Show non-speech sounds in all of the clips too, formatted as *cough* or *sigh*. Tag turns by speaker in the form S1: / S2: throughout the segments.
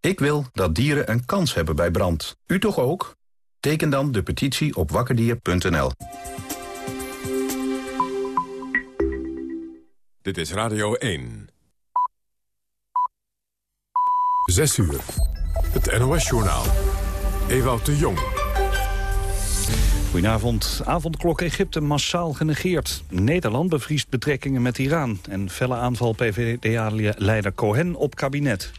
S1: Ik wil dat dieren een kans hebben bij brand. U toch ook? Teken dan de petitie op wakkerdier.nl.
S2: Dit is Radio 1. 6 uur. Het NOS-journaal. Ewout de Jong.
S3: Goedenavond. Avondklok Egypte massaal genegeerd. Nederland bevriest betrekkingen met Iran. En felle aanval PVDA-leider Cohen op kabinet.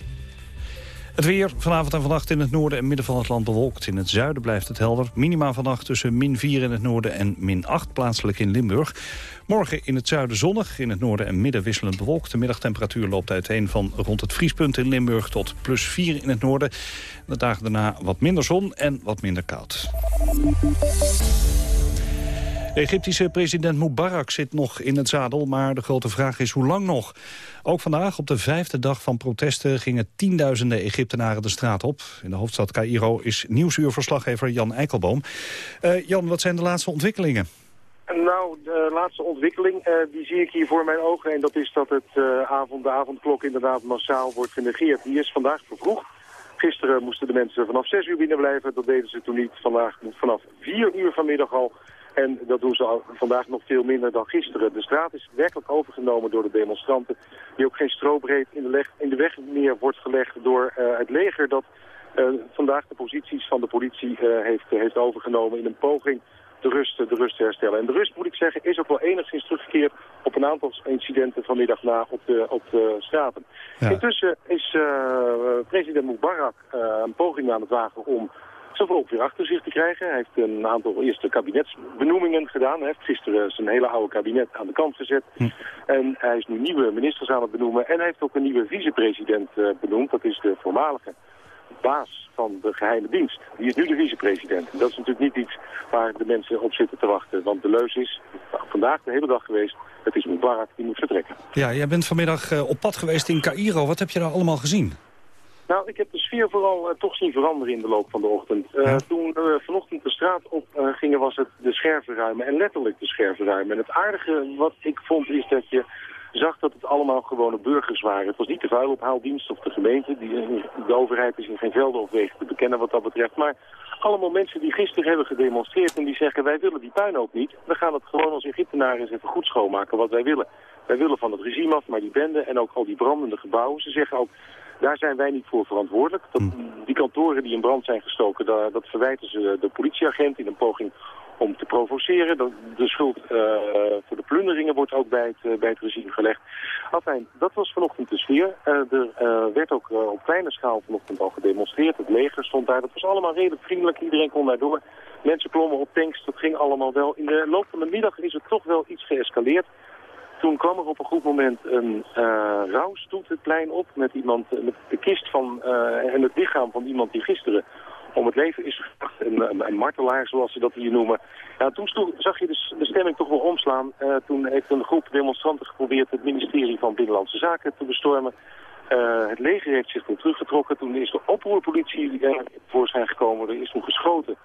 S3: Het weer vanavond en vannacht in het noorden en midden van het land bewolkt. In het zuiden blijft het helder. Minima vannacht tussen min 4 in het noorden en min 8 plaatselijk in Limburg. Morgen in het zuiden zonnig, in het noorden en midden wisselend bewolkt. De middagtemperatuur loopt uiteen van rond het vriespunt in Limburg tot plus 4 in het noorden. De dagen daarna wat minder zon en wat minder koud. Egyptische president Mubarak zit nog in het zadel, maar de grote vraag is hoe lang nog? Ook vandaag, op de vijfde dag van protesten, gingen tienduizenden Egyptenaren de straat op. In de hoofdstad Cairo is nieuwsuurverslaggever Jan Eikelboom. Uh, Jan, wat zijn de laatste ontwikkelingen?
S4: Nou, de laatste ontwikkeling, uh, die zie ik hier voor mijn ogen. En dat is dat het uh, avond, de avondklok inderdaad massaal wordt genegeerd. Die is vandaag vervroegd. Gisteren moesten de mensen vanaf 6 uur binnen blijven. Dat deden ze toen niet. Vandaag vanaf 4 uur vanmiddag al. En dat doen ze vandaag nog veel minder dan gisteren. De straat is werkelijk overgenomen door de demonstranten. Die ook geen strobreed in de, leg, in de weg meer wordt gelegd door uh, het leger dat uh, vandaag de posities van de politie uh, heeft, heeft overgenomen in een poging de rust, de rust te herstellen. En de rust, moet ik zeggen, is ook wel enigszins teruggekeerd op een aantal incidenten vanmiddag na op de, op de straten. Ja. Intussen is president Mubarak een poging aan het wagen om zoveel ook weer achter zich te krijgen. Hij heeft een aantal eerste kabinetsbenoemingen gedaan. Hij heeft gisteren zijn hele oude kabinet aan de kant gezet. Hm. En hij is nu nieuwe ministers aan het benoemen. En hij heeft ook een nieuwe vicepresident uh, benoemd. Dat is de voormalige baas van de geheime dienst. Die is nu de vicepresident. Dat is natuurlijk niet iets waar de mensen op zitten te wachten. Want de leus is vandaag de hele dag geweest. Het is Mubarak die moet vertrekken.
S3: Ja, jij bent vanmiddag uh, op pad geweest in Cairo. Wat heb je daar allemaal gezien?
S4: Nou, ik heb de sfeer vooral uh, toch zien veranderen in de loop van de ochtend. Uh, ja. Toen we vanochtend de straat op uh, gingen was het de scherven ruimen en letterlijk de scherven ruimen. En het aardige wat ik vond is dat je zag dat het allemaal gewone burgers waren. Het was niet de vuilophaaldienst of de gemeente. Die, de overheid is in geen velden of wegen te bekennen wat dat betreft. Maar allemaal mensen die gisteren hebben gedemonstreerd en die zeggen wij willen die puinhoop niet. We gaan het gewoon als Egyptenaren eens even goed schoonmaken wat wij willen. Wij willen van het regime af, maar die bende en ook al die brandende gebouwen. Ze zeggen ook daar zijn wij niet voor verantwoordelijk. Dat, die kantoren die in brand zijn gestoken, dat, dat verwijten ze de politieagent in een poging om te provoceren. De, de schuld uh, voor de plunderingen wordt ook bij het, uh, bij het regime gelegd. Enfin, dat was vanochtend de sfeer. Uh, er werd ook op kleine schaal vanochtend al gedemonstreerd. Het leger stond daar. Dat was allemaal redelijk vriendelijk. Iedereen kon daar door. Mensen klommen op tanks. Dat ging allemaal wel. In de loop van de middag is het toch wel iets geëscaleerd. Toen kwam er op een goed moment een uh, rouwstoet het plein op met iemand, met de kist van, uh, en het lichaam van iemand die gisteren om het leven is gebracht. Een, martelaar, zoals ze dat hier noemen. Ja, toen zag je de, de, stemming toch wel omslaan. Toen heeft een groep demonstranten geprobeerd het ministerie van Binnenlandse Zaken te bestormen. Het leger heeft zich toen teruggetrokken. Toen is de oproerpolitie uh, voorschijn gekomen. Er is toen geschoten.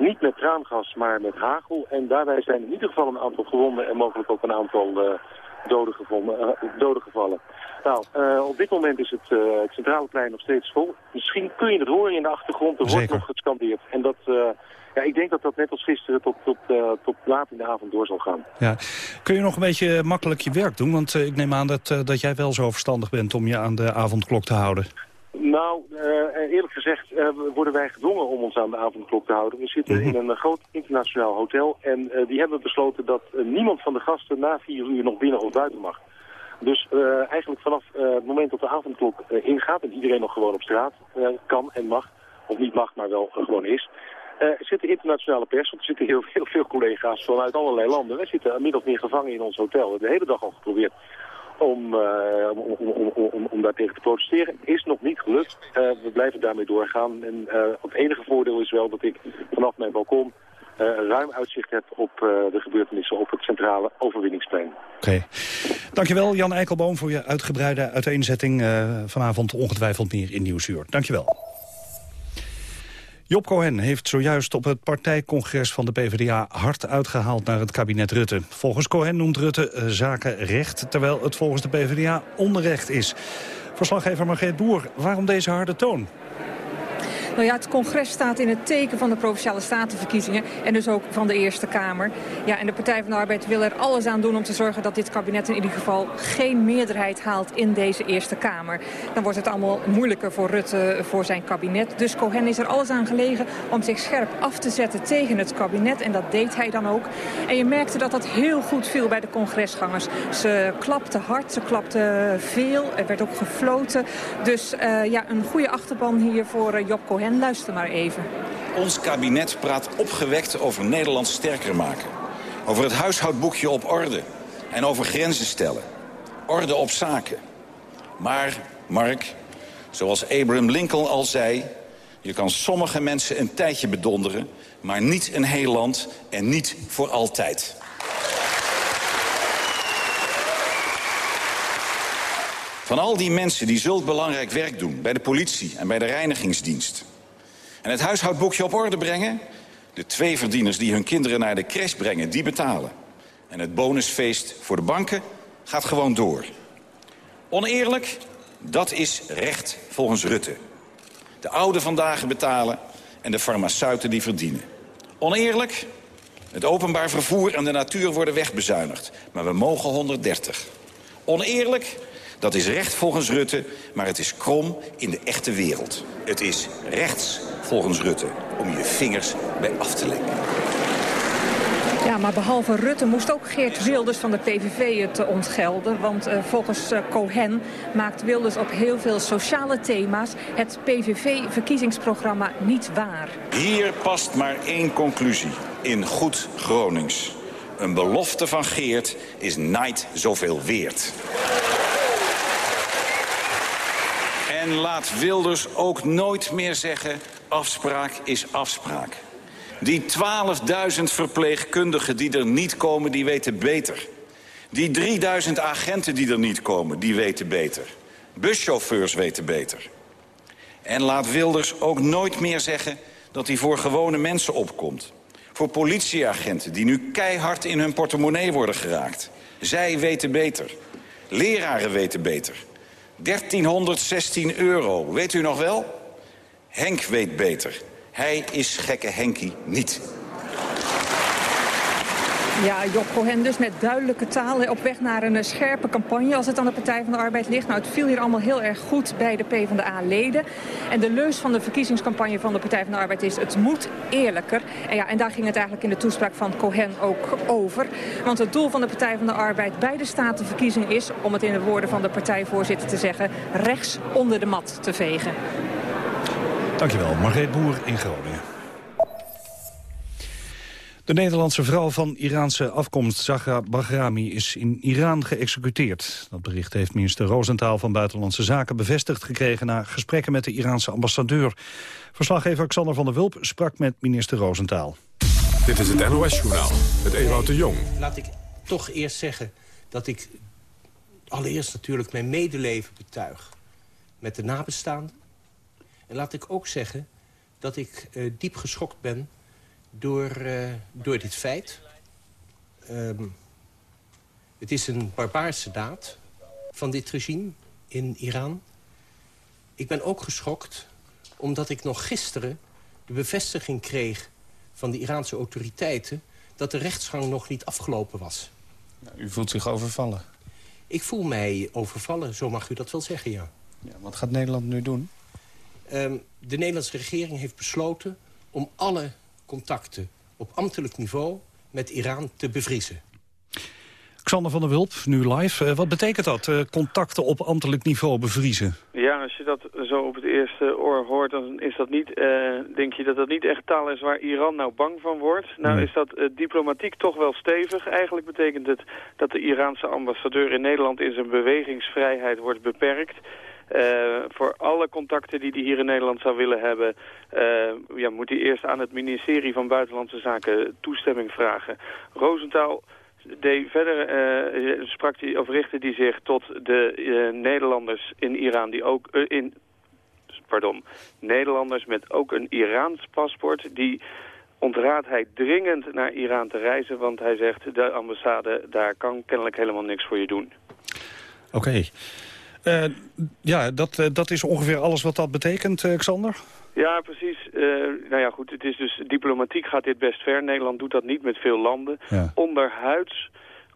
S4: Niet met traangas, maar met hagel. En daarbij zijn in ieder geval een aantal gewonden en mogelijk ook een aantal uh, doden, gevonden, uh, doden gevallen. Nou, uh, op dit moment is het, het centrale plein nog steeds vol. Misschien kun je het horen in de achtergrond. Er wordt nog gescandeerd. En dat, ja, ik denk dat dat net als gisteren tot, tot, tot laat in de avond door zal gaan.
S3: Ja. Kun je nog een beetje makkelijk je werk doen? Want ik neem aan dat, dat jij wel zo verstandig bent om je aan de avondklok te houden.
S4: Nou, uh, eerlijk gezegd uh, worden wij gedwongen om ons aan de avondklok te houden. We zitten -hmm. in een uh, groot internationaal hotel en die hebben besloten dat niemand van de gasten na vier uur nog binnen of buiten mag. Dus eigenlijk vanaf het moment dat de avondklok ingaat en iedereen nog gewoon op straat kan en mag, of niet mag, maar wel gewoon is, zit de internationale pers, want er zitten heel, heel veel collega's vanuit allerlei landen. Wij zitten min of meer gevangen in ons hotel. De hele dag al geprobeerd om, uh, om, om, om, om daar tegen te protesteren. Is nog niet gelukt. Uh, we blijven daarmee doorgaan. En uh, het enige voordeel is wel dat ik vanaf mijn balkon ruim uitzicht heb op de gebeurtenissen op het centrale overwinningsplein.
S3: Oké. Dankjewel Jan Eikelboom voor je uitgebreide uiteenzetting. vanavond ongetwijfeld meer in Nieuwsuur. Dankjewel. Job Cohen heeft zojuist op het partijcongres van de PvdA hard uitgehaald naar het kabinet Rutte. Volgens Cohen noemt Rutte zaken recht, terwijl het volgens de PvdA onrecht is. Verslaggever Margreet Boer, waarom deze harde toon?
S5: Nou ja, het congres staat in het teken van de Provinciale Statenverkiezingen... en dus ook van de Eerste Kamer. Ja, en de Partij van de Arbeid wil er alles aan doen om te zorgen... dat dit kabinet in ieder geval geen meerderheid haalt in deze Eerste Kamer. Dan wordt het allemaal moeilijker voor Rutte voor zijn kabinet. Dus Cohen is er alles aan gelegen om zich scherp af te zetten tegen het kabinet. En dat deed hij dan ook. En je merkte dat dat heel goed viel bij de congresgangers. Ze klapten hard, ze klapten veel. Er werd ook gefloten. Dus uh, ja, een goede achterban hier voor uh, Job Cohen. Luister maar even.
S6: Ons kabinet praat opgewekt over Nederland sterker maken. Over het huishoudboekje op orde. En over grenzen stellen. Orde op zaken. Maar, Mark, zoals Abraham Lincoln al zei... je kan sommige mensen een tijdje bedonderen... maar niet een heel land en niet voor altijd. Van al die mensen die zulk belangrijk werk doen... bij de politie en bij de reinigingsdienst... En het huishoudboekje op orde brengen? De twee verdieners die hun kinderen naar de crash brengen, die betalen. En het bonusfeest voor de banken gaat gewoon door. Oneerlijk? Dat is recht volgens Rutte. De ouden vandaag betalen en de farmaceuten die verdienen. Oneerlijk? Het openbaar vervoer en de natuur worden wegbezuinigd. Maar we mogen 130. Oneerlijk? Dat is recht volgens Rutte, maar het is krom in de echte wereld. Het is rechts volgens Rutte om je vingers bij af te lenken.
S5: Ja, maar behalve Rutte moest ook Geert Wilders van de PVV het ontgelden. Want uh, volgens uh, Cohen maakt Wilders op heel veel sociale thema's... het PVV-verkiezingsprogramma niet waar.
S6: Hier past maar één conclusie in goed Gronings. Een belofte van Geert is nooit zoveel weerd. En laat Wilders ook nooit meer zeggen... afspraak is afspraak. Die 12.000 verpleegkundigen die er niet komen, die weten beter. Die 3.000 agenten die er niet komen, die weten beter. Buschauffeurs weten beter. En laat Wilders ook nooit meer zeggen dat hij voor gewone mensen opkomt. Voor politieagenten die nu keihard in hun portemonnee worden geraakt. Zij weten beter. Leraren weten beter. 1316 euro. Weet u nog wel? Henk weet beter. Hij is gekke Henkie niet.
S5: Ja, Job Cohen dus met duidelijke taal op weg naar een scherpe campagne als het aan de Partij van de Arbeid ligt. Nou, het viel hier allemaal heel erg goed bij de PvdA-leden. En de leus van de verkiezingscampagne van de Partij van de Arbeid is het moet eerlijker. En, ja, en daar ging het eigenlijk in de toespraak van Cohen ook over. Want het doel van de Partij van de Arbeid bij de statenverkiezing is, om het in de woorden van de partijvoorzitter te zeggen, rechts onder de mat te vegen.
S3: Dankjewel, Margreet Boer in Groningen. De Nederlandse vrouw van Iraanse afkomst, Zahra Bahrami, is in Iran geëxecuteerd. Dat bericht heeft minister Roosentaal van Buitenlandse Zaken bevestigd gekregen... na gesprekken met de Iraanse ambassadeur. Verslaggever Xander van der Wulp sprak met minister Roosentaal.
S2: Dit is het NOS-journaal, het Ewout de Jong.
S7: Laat ik toch eerst zeggen dat ik allereerst natuurlijk mijn medeleven betuig... met de nabestaanden. En laat ik ook zeggen dat ik uh, diep geschokt ben door, uh, door dit feit. Um, het is een barbaarse daad van dit regime in Iran. Ik ben ook geschokt omdat ik nog gisteren de bevestiging kreeg van de Iraanse autoriteiten... dat de rechtsgang nog niet afgelopen was.
S8: U voelt zich overvallen?
S7: Ik voel mij overvallen, zo mag u dat wel zeggen, ja.
S8: ja wat gaat Nederland nu doen?
S7: Um, de Nederlandse regering heeft besloten om alle contacten op ambtelijk niveau met Iran te bevriezen.
S3: Xander van der Wulp, nu live. Uh, wat betekent dat, uh, contacten op ambtelijk niveau bevriezen?
S9: Ja, als je dat zo op het eerste oor hoort, dan is dat niet, uh, denk je dat dat niet echt taal is waar Iran nou bang van wordt. Nou is dat diplomatiek toch wel stevig. Eigenlijk betekent het dat de Iraanse ambassadeur in Nederland in zijn bewegingsvrijheid wordt beperkt. Uh, voor alle contacten die hij hier in Nederland zou willen hebben... Uh, ja, moet hij eerst aan het ministerie van Buitenlandse Zaken toestemming vragen. Roosentaal deed verder uh, sprak die, of richtte hij zich tot de Nederlanders in Iran... die ook in, pardon, Nederlanders met ook een Iraans paspoort... die ontraadt hij dringend naar Iran te reizen... want hij zegt, de ambassade daar kan kennelijk helemaal niks voor je doen.
S3: Oké. Uh, ja, dat, uh, dat is ongeveer alles wat dat betekent, uh, Xander?
S9: Ja, precies. nou ja, goed, het is dus diplomatiek gaat dit best ver. Nederland doet dat niet met veel landen. Ja. Onderhuids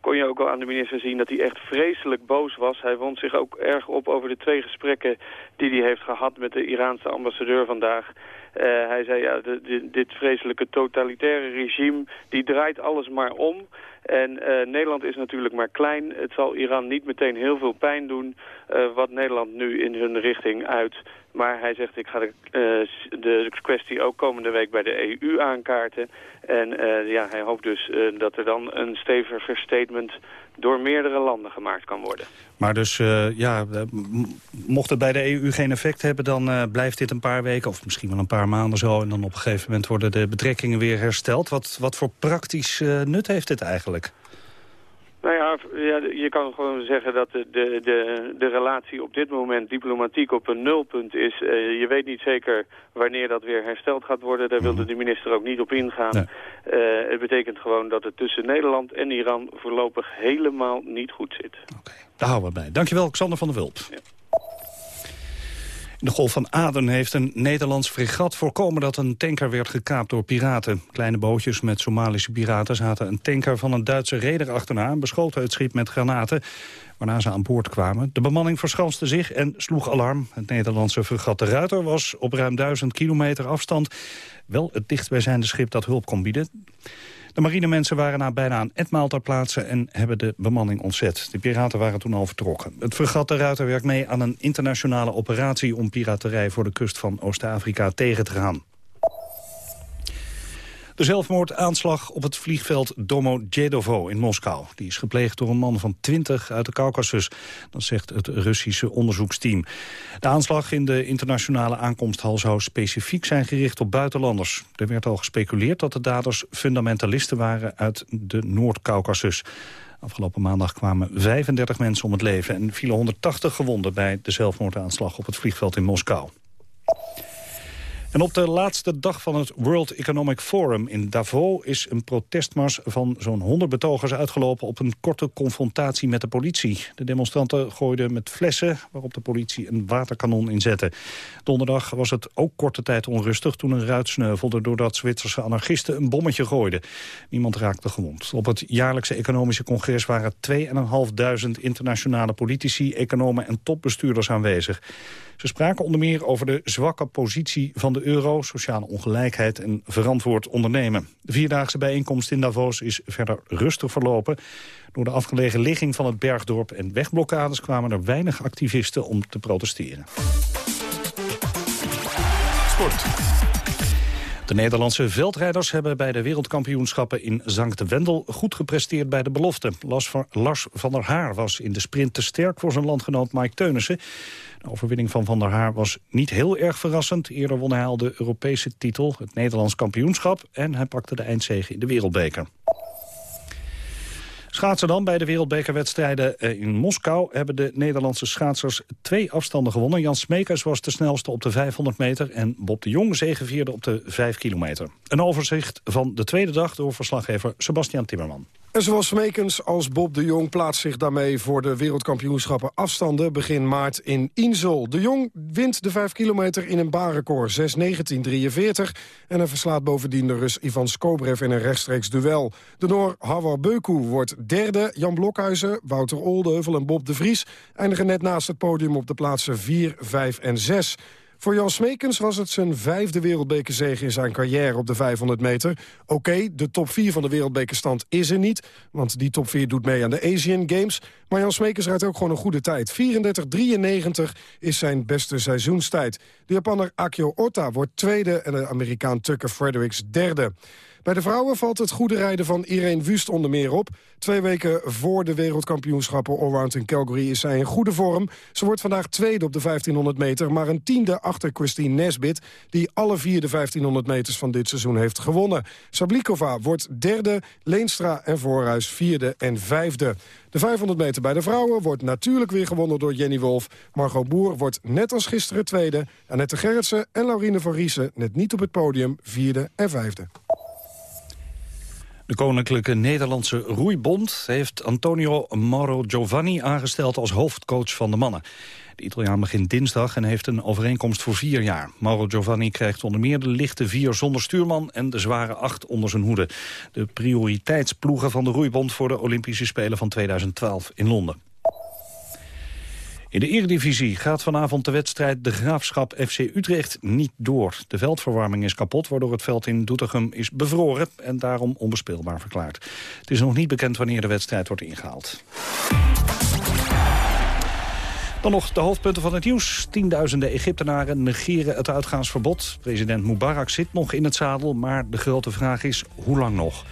S9: kon je ook al aan de minister zien dat hij echt vreselijk boos was. Hij wond zich ook erg op over de twee gesprekken die hij heeft gehad met de Iraanse ambassadeur vandaag. Uh, hij zei, ja, de, dit vreselijke totalitaire regime, die draait alles maar om. En uh, Nederland is natuurlijk maar klein. Het zal Iran niet meteen heel veel pijn doen uh, wat Nederland nu in hun richting uit. Maar hij zegt, ik ga de, uh, de kwestie ook komende week bij de EU aankaarten. En ja, hij hoopt dus dat er dan een steviger statement door meerdere landen gemaakt kan worden.
S3: Maar dus, uh, ja, mocht het bij de EU geen effect hebben... dan uh, blijft dit een paar weken of misschien wel een paar maanden zo... en dan op een gegeven moment worden de betrekkingen weer hersteld. Wat, wat voor praktisch nut heeft dit eigenlijk?
S9: Nou ja, je kan gewoon zeggen dat de, de, de, relatie op dit moment diplomatiek op een nulpunt is. Uh, je weet niet zeker wanneer dat weer hersteld gaat worden. Daar wilde mhm. de minister ook niet op ingaan. Uh, het betekent gewoon dat het tussen Nederland en Iran voorlopig helemaal niet goed zit.
S3: Oké, okay, daar houden we bij. Dankjewel, Xander van der Wulp. Ja. In de Golf van Aden heeft een Nederlands fregat voorkomen dat een tanker werd gekaapt door piraten. Kleine bootjes met Somalische piraten zaten een tanker van een Duitse reder achterna... en beschoten het schip met granaten, waarna ze aan boord kwamen. De bemanning verschanste zich en sloeg alarm. Het Nederlandse fregat de Ruiter was op ruim duizend kilometer afstand... wel het dichtstbijzijnde schip dat hulp kon bieden. De marinemensen waren na bijna een etmaal ter plaatse en hebben de bemanning ontzet. De piraten waren toen al vertrokken. Het fregat de Ruiter werkt mee aan een internationale operatie om piraterij voor de kust van Oost-Afrika tegen te gaan. De zelfmoordaanslag op het vliegveld Domodedovo in Moskou. Die is gepleegd door een man van 20 uit de Caucasus. Dat zegt het Russische onderzoeksteam. De aanslag in de internationale aankomsthal zou specifiek zijn gericht op buitenlanders. Er werd al gespeculeerd dat de daders fundamentalisten waren uit de Noord-Caucasus. Afgelopen maandag kwamen 35 mensen om het leven en vielen 180 gewonden bij de zelfmoordaanslag op het vliegveld in Moskou. En op de laatste dag van het World Economic Forum in Davos... is een protestmars van zo'n 100 betogers uitgelopen... op een korte confrontatie met de politie. De demonstranten gooiden met flessen waarop de politie een waterkanon inzette. Donderdag was het ook korte tijd onrustig toen een ruit sneuvelde... doordat Zwitserse anarchisten een bommetje gooiden. Niemand raakte gewond. Op het jaarlijkse economische congres waren 2.500 internationale politici... economen en topbestuurders aanwezig. Ze spraken onder meer over de zwakke positie van de euro, sociale ongelijkheid en verantwoord ondernemen. De vierdaagse bijeenkomst in Davos is verder rustig verlopen. Door de afgelegen ligging van het bergdorp en wegblokkades kwamen er weinig activisten om te protesteren. Sport. De Nederlandse veldrijders hebben bij de wereldkampioenschappen in Zankt Wendel goed gepresteerd bij de belofte. Lars van der Haar was in de sprint te sterk voor zijn landgenoot Mike Teunissen. De overwinning van Van der Haar was niet heel erg verrassend. Eerder won hij al de Europese titel, het Nederlands kampioenschap... en hij pakte de eindzege in de wereldbeker. Schaatsen dan bij de wereldbekerwedstrijden eh, in Moskou... hebben de Nederlandse schaatsers twee afstanden gewonnen. Jan Smekers was de snelste op de 500 meter... en Bob de Jong zegevierde op de 5 kilometer. Een overzicht van de tweede dag door verslaggever Sebastian Timmerman.
S10: En zowel Smekens als Bob de Jong plaatst zich daarmee voor de wereldkampioenschappen afstanden begin maart in Insel. De Jong wint de 5 kilometer in een baanrecord 6.19.43 en hij verslaat bovendien de Rus Ivan Skobrev in een rechtstreeks duel. De Noor Hawar Beuku wordt derde, Jan Blokhuizen, Wouter Oldeheuvel en Bob de Vries eindigen net naast het podium op de plaatsen 4, 5 en 6. Voor Jan Smekens was het zijn vijfde wereldbekerzege in zijn carrière op de 500 meter. Oké, de top 4 van de wereldbekerstand is er niet, want die top 4 doet mee aan de Asian Games. Maar Jan Smekens rijdt ook gewoon een goede tijd. 34-93 is zijn beste seizoenstijd. De Japanner Akio Ota wordt tweede en de Amerikaan Tucker Fredericks derde. Bij de vrouwen valt het goede rijden van Irene Wust onder meer op. Twee weken voor de wereldkampioenschappen allround in Calgary is zij in goede vorm. Ze wordt vandaag tweede op de 1500 meter, maar een tiende achter Christine Nesbit... die alle vier de 1500 meters van dit seizoen heeft gewonnen. Sablikova wordt derde, Leenstra en Voorhuis vierde en vijfde. De 500 meter bij de vrouwen wordt natuurlijk weer gewonnen door Jenny Wolf. Margot Boer wordt net als gisteren tweede. Annette Gerritsen en Laurine van Riesen net niet op het podium vierde en vijfde.
S3: De Koninklijke Nederlandse Roeibond heeft Antonio Mauro Giovanni aangesteld als hoofdcoach van de mannen. De Italiaan begint dinsdag en heeft een overeenkomst voor vier jaar. Mauro Giovanni krijgt onder meer de lichte vier zonder stuurman en de zware acht onder zijn hoede. De prioriteitsploegen van de Roeibond voor de Olympische Spelen van 2012 in Londen. In de Eredivisie gaat vanavond de wedstrijd De Graafschap FC Utrecht niet door. De veldverwarming is kapot, waardoor het veld in Doetinchem is bevroren... en daarom onbespeelbaar verklaard. Het is nog niet bekend wanneer de wedstrijd wordt ingehaald. Dan nog de hoofdpunten van het nieuws. Tienduizenden Egyptenaren negeren het uitgaansverbod. President Mubarak zit nog in het zadel, maar de grote vraag is hoe lang nog?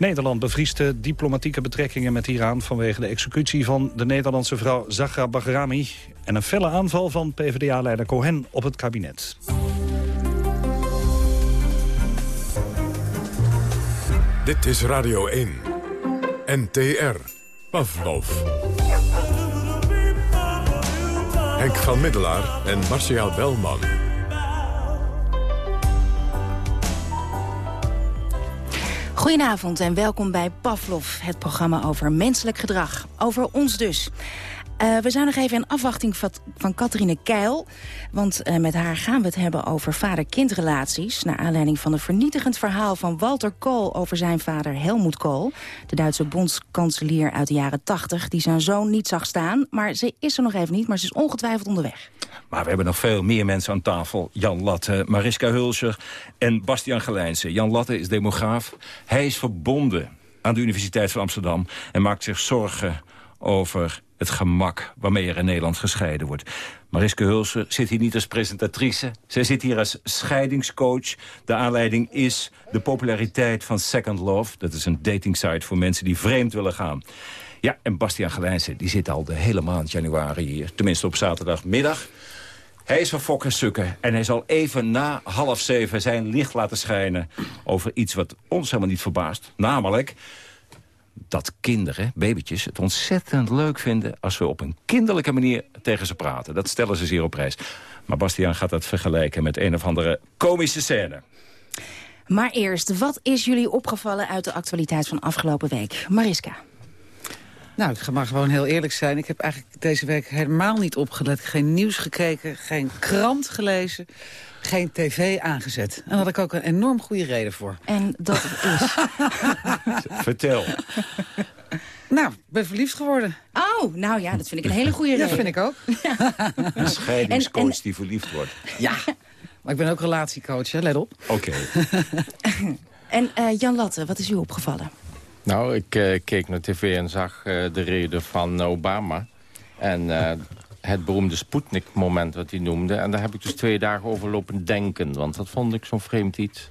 S3: Nederland bevriest de diplomatieke betrekkingen met Iran... vanwege de executie van de Nederlandse vrouw Zahra Bahrami... en een felle aanval van PvdA-leider Cohen op het kabinet.
S2: Dit is Radio 1. NTR. Pavlov. Henk van Middelaar en Marcia Belman.
S11: Goedenavond en welkom bij Pavlov, het programma over menselijk gedrag. Over ons dus. Uh, we zijn nog even in afwachting van, Catharine Keil. Want uh, met haar gaan we het hebben over vader-kindrelaties. Naar aanleiding van een vernietigend verhaal van Walter Kool... over zijn vader Helmoet Kool. De Duitse bondskanselier uit de jaren 80... die zijn zoon niet zag staan. Maar ze is er nog even niet, maar ze is ongetwijfeld onderweg.
S12: Maar we hebben nog veel meer mensen aan tafel. Jan Latte, Mariska Hulser en Bastiaan Gelijnse. Jan Latte is demograaf. Hij is verbonden aan de Universiteit van Amsterdam... en maakt zich zorgen over het gemak waarmee er in Nederland gescheiden wordt. Mariske Hulsen zit hier niet als presentatrice. Zij zit hier als scheidingscoach. De aanleiding is de populariteit van Second Love. Dat is een datingsite voor mensen die vreemd willen gaan. Ja, en Bastiaan Gelijnse die zit al de hele maand januari hier. Tenminste op zaterdagmiddag. Hij is van Fokker Sukken en hij zal even na half zeven zijn licht laten schijnen... over iets wat ons helemaal niet verbaast. Namelijk dat kinderen, babytjes, het ontzettend leuk vinden... als we op een kinderlijke manier tegen ze praten. Dat stellen ze zeer op prijs. Maar Bastiaan gaat dat vergelijken met een of andere komische scène.
S11: Maar eerst, wat is jullie opgevallen uit de actualiteit van afgelopen week? Mariska.
S13: Nou, ik mag gewoon heel eerlijk zijn. Ik heb eigenlijk deze week helemaal niet opgelet. Geen nieuws gekeken, geen krant gelezen geen tv aangezet. En daar had ik ook een enorm goede reden voor.
S11: En dat is? *laughs*
S12: Vertel.
S13: Nou, ik ben verliefd geworden.
S11: Oh, nou ja, dat vind ik een hele goede reden.
S13: Dat vind ik ook. *laughs*
S12: Een scheidingscoach die verliefd wordt.
S13: Ja, maar ik ben ook relatiecoach, hè? let op.
S12: Oké. *laughs*
S11: en uh, Jan Latte, wat is u opgevallen?
S14: Nou, ik uh, keek naar tv en zag uh, de reden van Obama. En het beroemde Sputnik-moment wat hij noemde. En daar heb ik dus twee dagen over lopen denken. Want dat vond ik zo'n vreemd iets.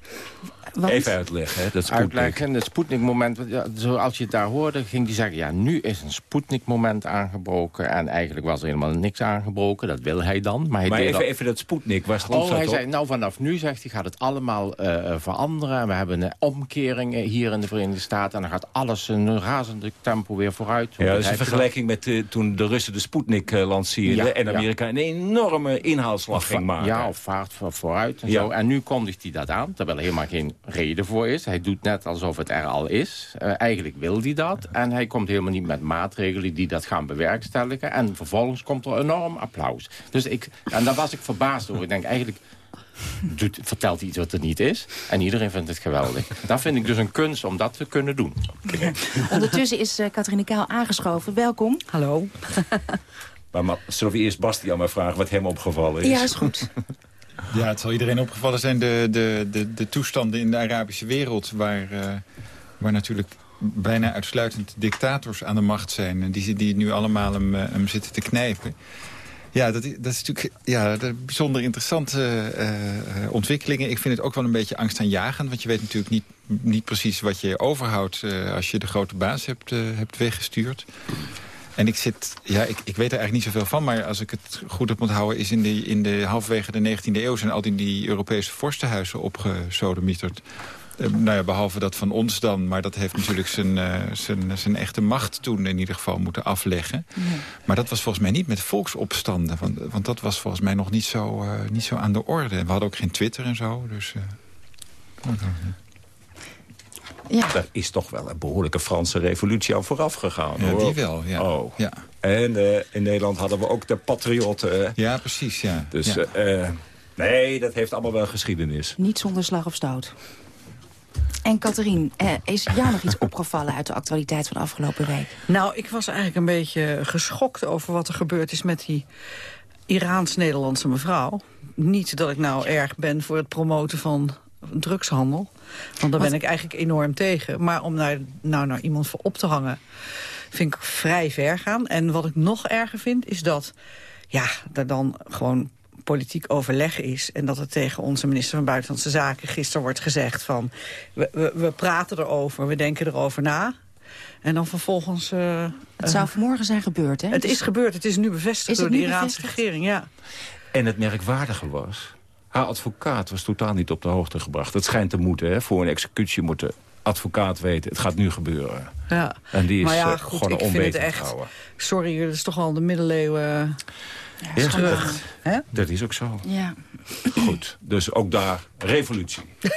S12: Even uitleggen, hè? Dat
S14: Uitleggen, het Sputnik-moment. Ja, zoals je het daar hoorde, ging hij zeggen... ja, nu is een Sputnik-moment aangebroken. En eigenlijk was er helemaal niks aangebroken. Dat wil hij dan. Maar, hij
S12: maar even, dat... even dat Sputnik, was het
S14: Oh, hij zei, nou vanaf nu, zegt hij, gaat het allemaal uh, veranderen. We hebben een omkering hier in de Verenigde Staten. En dan gaat alles in een razende tempo weer vooruit.
S12: Ja, dat is een vergelijking met uh, toen de Russen de Sputnik uh, lanceerden... en Amerika ja. een enorme inhaalslag ging maken.
S14: Ja, of vaart vooruit en zo. En nu kondigt hij dat aan, terwijl er helemaal geen reden voor is. Hij doet net alsof het er al is. Uh, eigenlijk wil hij dat. En hij komt helemaal niet met maatregelen die dat gaan bewerkstelligen. En vervolgens komt er enorm applaus. Dus ik, en daar was ik verbaasd over. Ik denk eigenlijk... Doet, vertelt hij iets wat er niet is. En iedereen vindt het geweldig. Dat vind ik dus een kunst om dat te kunnen doen.
S11: Okay. *laughs* Ondertussen is uh, Catharine Kaal aangeschoven. Welkom.
S13: Hallo. *laughs*
S12: maar, maar zullen we eerst Bastiaan maar vragen wat hem opgevallen is?
S11: Ja, is goed. *laughs*
S8: Ja, het zal iedereen opgevallen zijn de, de, de, de toestanden in de Arabische wereld... waar, uh, waar natuurlijk bijna uitsluitend dictators aan de macht zijn... en die, die nu allemaal hem, uh, hem zitten te knijpen. Ja, dat, dat is natuurlijk ja, bijzonder interessante uh, ontwikkelingen. Ik vind het ook wel een beetje angstaanjagend... want je weet natuurlijk niet, niet precies wat je overhoudt... als je de grote baas hebt, hebt weggestuurd. En ik zit, ja, ik, ik weet er eigenlijk niet zoveel van, maar als ik het goed heb onthouden, is in de, in de halverwege de 19e eeuw zijn al die, die Europese vorstenhuizen opgesodemieterd. Uh, nou ja, behalve dat van ons dan, maar dat heeft natuurlijk zijn, uh, zijn, zijn echte macht toen in ieder geval moeten afleggen. Ja. Maar dat was volgens mij niet met volksopstanden, want, want dat was volgens mij nog niet zo, uh, niet zo aan de orde. We hadden ook geen Twitter en zo, dus...
S11: Ja.
S12: Daar is toch wel een behoorlijke Franse revolutie aan vooraf gegaan.
S8: Ja,
S12: hoor.
S8: die wel, ja.
S12: Oh.
S8: Ja.
S12: En eh, in Nederland hadden we ook de patriotten.
S8: Ja, precies, ja.
S12: Dus
S8: ja.
S12: eh, eh, nee, dat heeft allemaal wel geschiedenis.
S11: Niet zonder slag of stoot. En Catherine, eh, is jou nog iets *laughs* opgevallen uit de actualiteit van de afgelopen week?
S15: Nou, ik was eigenlijk een beetje geschokt over wat er gebeurd is met die Iraans-Nederlandse mevrouw. Niet dat ik nou erg ben voor het promoten van drugshandel. Want daar ben ik eigenlijk enorm tegen. Maar om daar nou naar iemand voor op te hangen, vind ik vrij ver gaan. En wat ik nog erger vind, is dat ja, er dan gewoon politiek overleg is... en dat er tegen onze minister van Buitenlandse Zaken gisteren wordt gezegd van... we, we, we praten erover, we denken erover na... En dan vervolgens... eh,
S11: Het zou vanmorgen zijn gebeurd, hè?
S15: het is gebeurd, het is nu bevestigd
S11: Is het
S15: door de Iraanse
S11: bevestigd?
S15: regering, ja.
S12: En het merkwaardige was... haar advocaat was totaal niet op de hoogte gebracht. Het schijnt te moeten, hè. voor een executie moet de advocaat weten... het gaat nu gebeuren.
S15: ja.
S12: En die is
S15: maar ja,
S12: eh,
S15: goed,
S12: gewoon
S15: ik vind het
S12: onwetend
S15: echt... Sorry, dat is toch al de middeleeuwen
S12: Ja,
S15: terug. Hè?
S12: Dat is ook zo.
S11: Ja.
S12: Goed, dus ook daar revolutie. *laughs*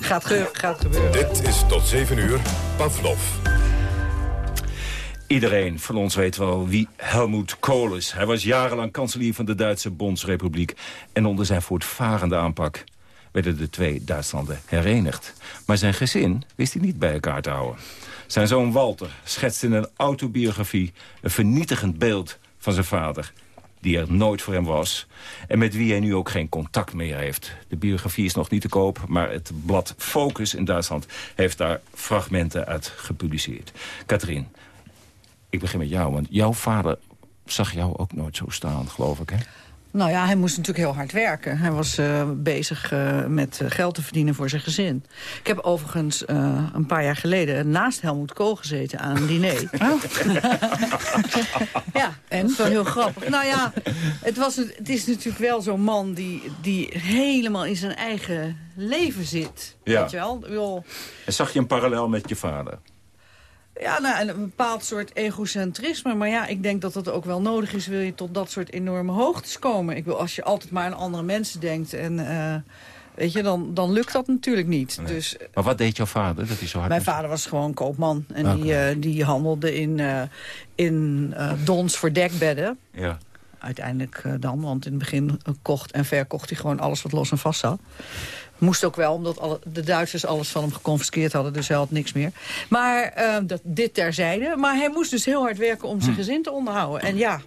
S15: Gaat, ge gaat gebeuren.
S2: Dit is tot 7 uur Pavlov.
S12: Iedereen van ons weet wel wie Helmut Kohl is. Hij was jarenlang kanselier van de Duitse Bondsrepubliek. En onder zijn voortvarende aanpak werden de twee Duitslanden herenigd. Maar zijn gezin wist hij niet bij elkaar te houden. Zijn zoon Walter schetst in een autobiografie... een vernietigend beeld van zijn vader die er nooit voor hem was... en met wie hij nu ook geen contact meer heeft. De biografie is nog niet te koop, maar het blad Focus in Duitsland... heeft daar fragmenten uit gepubliceerd. Katrien, ik begin met jou, want jouw vader zag jou ook nooit zo staan, geloof ik, hè?
S15: Nou ja, hij moest natuurlijk heel hard werken. Hij was eh, bezig eh, met eh, geld te verdienen voor zijn gezin. Ik heb overigens eh, een paar jaar geleden naast Helmoet Kool gezeten aan een diner. *laughs* ja, en dat is wel heel grappig. Nou ja, het, was, het is natuurlijk wel zo'n man die, die helemaal in zijn eigen leven zit.
S12: Ja.
S15: Weet je wel? Bedoel,
S12: En zag je een parallel met je vader?
S15: Ja, nou, en een bepaald soort egocentrisme. Maar ja, ik denk dat dat ook wel nodig is... wil je tot dat soort enorme hoogtes komen. Ik wil, als je altijd maar aan andere mensen denkt... en eh, weet je, dan, dan lukt dat natuurlijk niet. Dus
S12: Maar wat deed jouw vader dat hij zo hard
S15: mijn
S12: moest?
S15: vader was gewoon koopman. En die, eh, die handelde in, eh, in eh, dons voor dekbedden.
S12: Ja.
S15: Uiteindelijk eh, dan, want in het begin eh, kocht en verkocht hij gewoon alles wat los en vast zat. Moest ook wel, omdat alle, de Duitsers alles van hem geconfiskeerd hadden. Dus hij had niks meer. Maar eh, dat, dit terzijde. Maar hij moest dus heel hard werken om zijn gezin te onderhouden. En ja,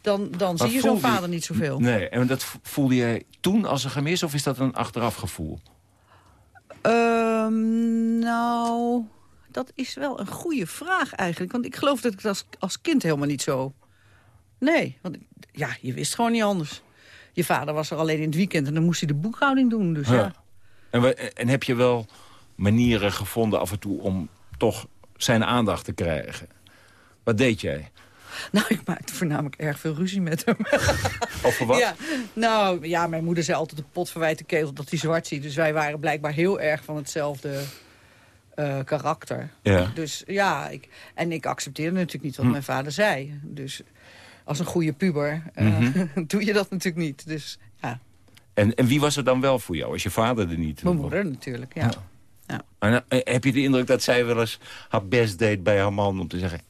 S15: dan, dan
S12: Hm. Maar
S15: zie je zo'n vader niet zoveel.
S12: Nee, en dat voelde jij toen als een gemis of is dat een achteraf gevoel?
S15: Ehm, nou, dat is wel een goede vraag eigenlijk. Want ik geloof dat ik dat als, als kind helemaal niet zo... Nee, want ja, je wist gewoon niet anders. Je vader was er alleen in het weekend en dan moest hij de boekhouding doen. Dus ja.
S12: Ja. En, we- en heb je wel manieren gevonden af en toe om toch zijn aandacht te krijgen? Wat deed jij?
S15: Nou, ik maakte voornamelijk erg veel ruzie met hem. *laughs*
S12: Over wat?
S15: Ja, nou, ja, mijn moeder zei altijd de pot verwijt de ketel dat hij zwart ziet. Dus wij waren blijkbaar heel erg van hetzelfde eh, karakter.
S12: Ja.
S15: Dus ja, ik, en ik accepteerde natuurlijk niet wat
S12: Hm.
S15: mijn vader zei. Dus als een goede puber eh,
S12: Mhm. *laughs*
S15: doe je dat natuurlijk niet. Dus ja,
S12: En, en wie was er dan wel voor jou als je vader er niet
S15: mijn moeder natuurlijk, ja.
S12: En, eh, heb je de indruk dat zij wel eens haar best deed bij haar man om te zeggen...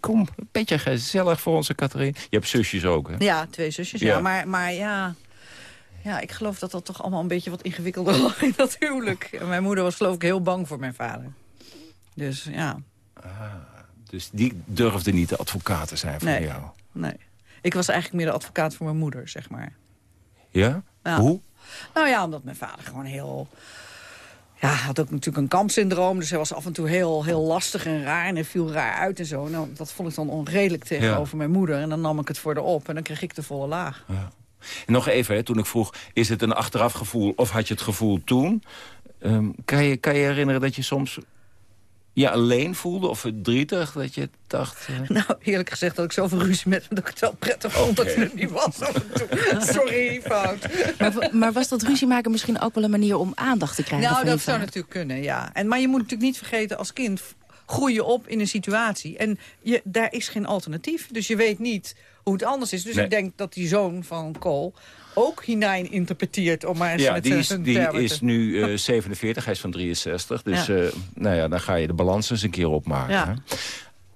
S12: kom, een beetje gezellig voor onze Catherine. Je hebt zusjes ook, hè?
S15: Ja, twee zusjes, ja.
S12: Ja.
S15: Maar, maar ja, ja, ik geloof dat dat toch allemaal een beetje wat ingewikkelder *laughs* lag in dat huwelijk. En mijn moeder was geloof ik heel bang voor mijn vader. Dus ja,
S12: Dus die durfde niet de advocaat te zijn voor
S15: Nee.
S12: jou.
S15: Nee. Ik was eigenlijk meer de advocaat voor mijn moeder, zeg maar.
S12: Ja?
S15: Ja.
S12: Hoe?
S15: Nou ja, omdat mijn vader gewoon heel... Ja, had ook natuurlijk een kampsyndroom. Dus hij was af en toe heel, heel lastig en raar. En hij viel raar uit en zo. Nou, dat vond ik dan onredelijk tegenover mijn moeder. En dan nam ik het voor de op. En dan kreeg ik de volle laag.
S12: En nog even, hè, toen ik vroeg, is het een achteraf gevoel of had je het gevoel toen? Ehm, kan, je, kan je herinneren dat je soms je alleen voelde of verdrietig? Dat je dacht... eh, *laughs*
S15: Nou, eerlijk gezegd had ik zoveel ruzie met hem... dat ik het wel prettig vond dat hij er niet was. af en toe. *laughs* Sorry, fout.
S11: Maar, maar was dat ruzie maken misschien ook wel een manier om aandacht te krijgen
S15: Nou, dat zou natuurlijk kunnen, ja. En, maar je moet natuurlijk niet vergeten, als kind groei je op in een situatie. En je, daar is geen alternatief. Dus je weet niet hoe het anders is. Dus
S12: Nee.
S15: ik denk dat die zoon van Cole ook hinein interpreteert, om maar eens
S12: Ja,
S15: met
S12: die
S15: eh,
S12: is, die is nu eh, 47, hij is van 63. Dus
S15: Ja.
S12: eh, nou ja, dan ga je de balans eens een keer opmaken.
S15: Ja.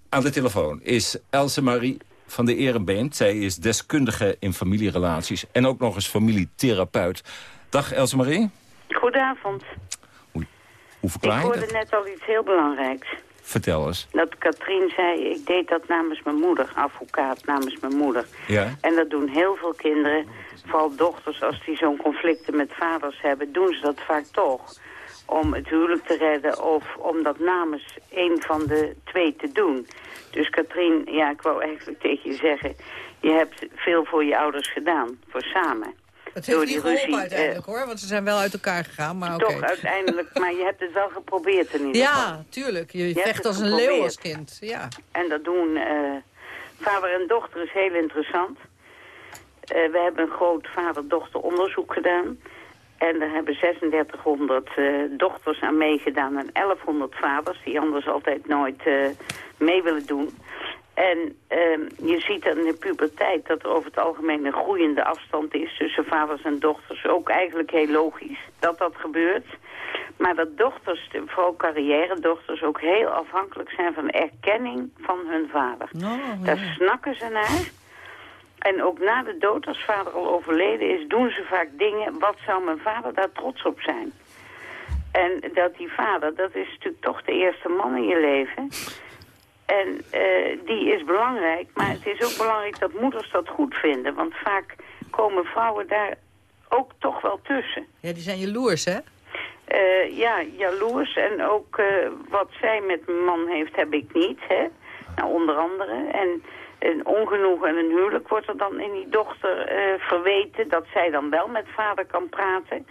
S12: Aan de telefoon is Else Marie van de Erenbeent. Zij is deskundige in familierelaties en ook nog eens familietherapeut. Dag Else Marie.
S16: Goedenavond.
S12: Hoe verklaar
S16: ik
S12: je
S16: hoorde
S12: dat?
S16: net al iets heel belangrijks.
S12: Vertel eens.
S16: Dat Katrien zei, ik deed dat namens mijn moeder, advocaat namens mijn moeder.
S12: Ja?
S16: En dat doen heel veel kinderen, vooral dochters, als die zo'n conflicten met vaders hebben, doen ze dat vaak toch. Om het huwelijk te redden of om dat namens een van de twee te doen. Dus Katrien, ja, ik wou eigenlijk tegen je zeggen, je hebt veel voor je ouders gedaan, voor samen.
S15: Het heeft
S16: die
S15: niet geholpen
S16: ruzie,
S15: uiteindelijk, hoor. Want ze zijn wel uit elkaar gegaan, maar.
S16: Toch uiteindelijk, *laughs* maar je hebt het wel geprobeerd in ieder geval.
S15: Ja, tuurlijk. Je, vecht als een leeuw als kind. Ja.
S16: En dat doen eh, vader en dochter is heel interessant. Eh, we hebben een groot vader-dochter onderzoek gedaan. En daar hebben 3600 eh, dochters aan meegedaan en 1100 vaders... die anders altijd nooit eh, mee willen doen. En ehm, je ziet dan in de puberteit dat er over het algemeen een groeiende afstand is... tussen vaders en dochters. Ook eigenlijk heel logisch dat dat gebeurt. Maar dat dochters, vooral carrière-dochters, ook heel afhankelijk zijn van erkenning van hun vader. Daar snakken ze naar. En ook na de dood, als vader al overleden is, doen ze vaak dingen... wat zou mijn vader daar trots op zijn? En dat die vader, dat is natuurlijk toch de eerste man in je leven... En eh, die is belangrijk, maar het is ook belangrijk dat moeders dat goed vinden. Want vaak komen vrouwen daar ook toch wel tussen.
S15: ja, die zijn jaloers, hè?
S16: Eh, ja, jaloers. En ook eh, wat zij met mijn man heeft, heb ik niet. Hè? Nou, onder andere. En een ongenoegen en een huwelijk wordt er dan in die dochter verweten... dat zij dan wel met vader kan praten.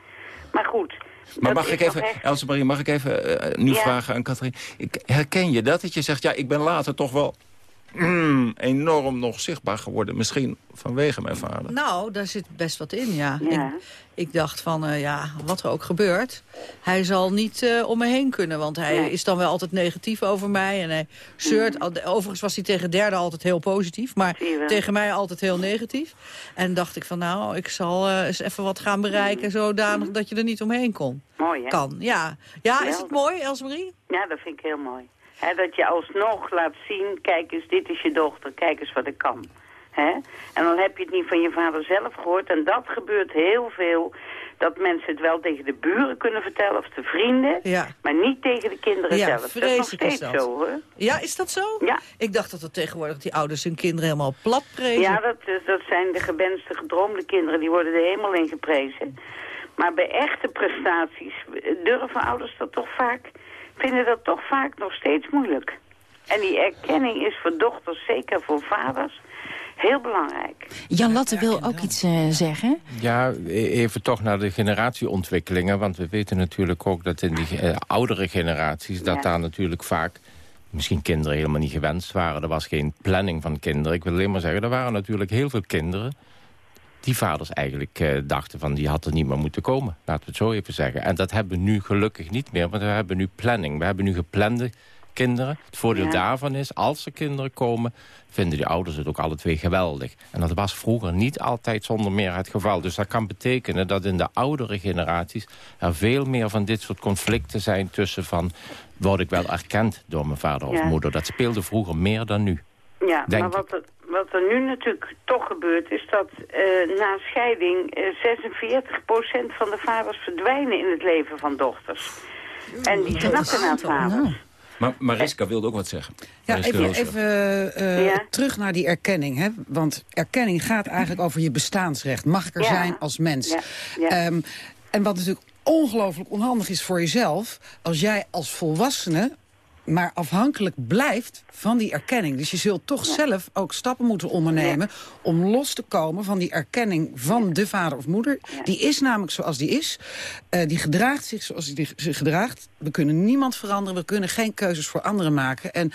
S16: Maar goed...
S12: Maar mag ik even,
S16: echt-
S12: Else Marie, mag ik even eh, nu
S16: Ja.
S12: vragen aan Katrien? Ik, herken je dat? Dat je zegt, ja, ik ben later toch wel mm, enorm nog zichtbaar geworden. Misschien vanwege mijn vader.
S15: Nou, daar zit best wat in, ja.
S16: Ja.
S15: Ik, ik dacht van, eh, ja, wat er ook gebeurt... hij zal niet eh, om me heen kunnen, want hij is dan wel altijd negatief over mij. En hij zeurt, al- overigens was hij tegen derden altijd heel positief... maar tegen mij altijd heel negatief. En dacht ik van, nou, ik zal eh, eens even wat gaan bereiken... zodanig dat je er niet omheen kon.
S16: Mooi, hè?
S15: Kan, ja. Ja, is het mooi, Elsemarie?
S16: Ja, dat vind ik heel mooi. Dat je alsnog laat zien, kijk eens, dit is je dochter, kijk eens wat ik kan. En dan heb je het niet van je vader zelf gehoord. En dat gebeurt heel veel, dat mensen het wel tegen de buren kunnen vertellen of de vrienden,
S15: Ja.
S16: maar niet tegen de kinderen
S15: Ja,
S16: zelf. Dat is nog steeds
S15: dat.
S16: zo, hoor.
S15: Ja, is dat zo?
S16: Ja.
S15: Ik dacht dat er tegenwoordig die ouders hun kinderen helemaal plat prezen.
S16: Ja, dat, is- dat zijn de gewenste, gedroomde kinderen, die worden de hemel in geprezen. Maar bij echte prestaties eh, durven ouders dat toch vaak, vinden dat toch vaak nog steeds moeilijk. En die erkenning is voor dochters, zeker voor vaders, heel belangrijk.
S11: Jan Latte wil ook iets eh, zeggen.
S14: Ja, e- even toch naar de generatieontwikkelingen. Want we weten natuurlijk ook dat in die eh, oudere generaties... dat
S16: Ja.
S14: daar natuurlijk vaak misschien kinderen helemaal niet gewenst waren. Er was geen planning van kinderen. Ik wil alleen maar zeggen, er waren natuurlijk heel veel kinderen... die vaders eigenlijk eh, dachten van die had er niet meer moeten komen. Laten we het zo even zeggen. En dat hebben we nu gelukkig niet meer, want we hebben nu planning. We hebben nu geplande kinderen. Het voordeel
S16: Ja.
S14: daarvan is, als er kinderen komen... vinden die ouders het ook alle twee geweldig. En dat was vroeger niet altijd zonder meer het geval. Dus dat kan betekenen dat in de oudere generaties... er veel meer van dit soort conflicten zijn tussen van... word ik wel erkend door mijn vader of moeder. Dat speelde vroeger meer dan nu.
S16: Ja,
S14: Denk
S16: maar wat wat er nu natuurlijk toch gebeurt... is dat eh, na scheiding eh 46% van de vaders verdwijnen in het leven van dochters. En die snakken naar vaders.
S12: Maar Mariska wilde ook wat zeggen.
S13: Ja,
S12: Mariska
S13: even, eh,
S16: Ja.
S13: terug naar die erkenning. Hè? Want erkenning gaat eigenlijk over je bestaansrecht. Mag ik er
S16: Ja.
S13: zijn als mens?
S16: Ja, ja.
S13: Ehm, en wat natuurlijk ongelooflijk onhandig is voor jezelf... als jij als volwassene maar afhankelijk blijft van die erkenning. Dus je zult toch zelf ook stappen moeten ondernemen... om los te komen van die erkenning van de vader of moeder. Die is namelijk zoals die is. Eh, die gedraagt zich zoals die zich gedraagt. We kunnen niemand veranderen. We kunnen geen keuzes voor anderen maken. En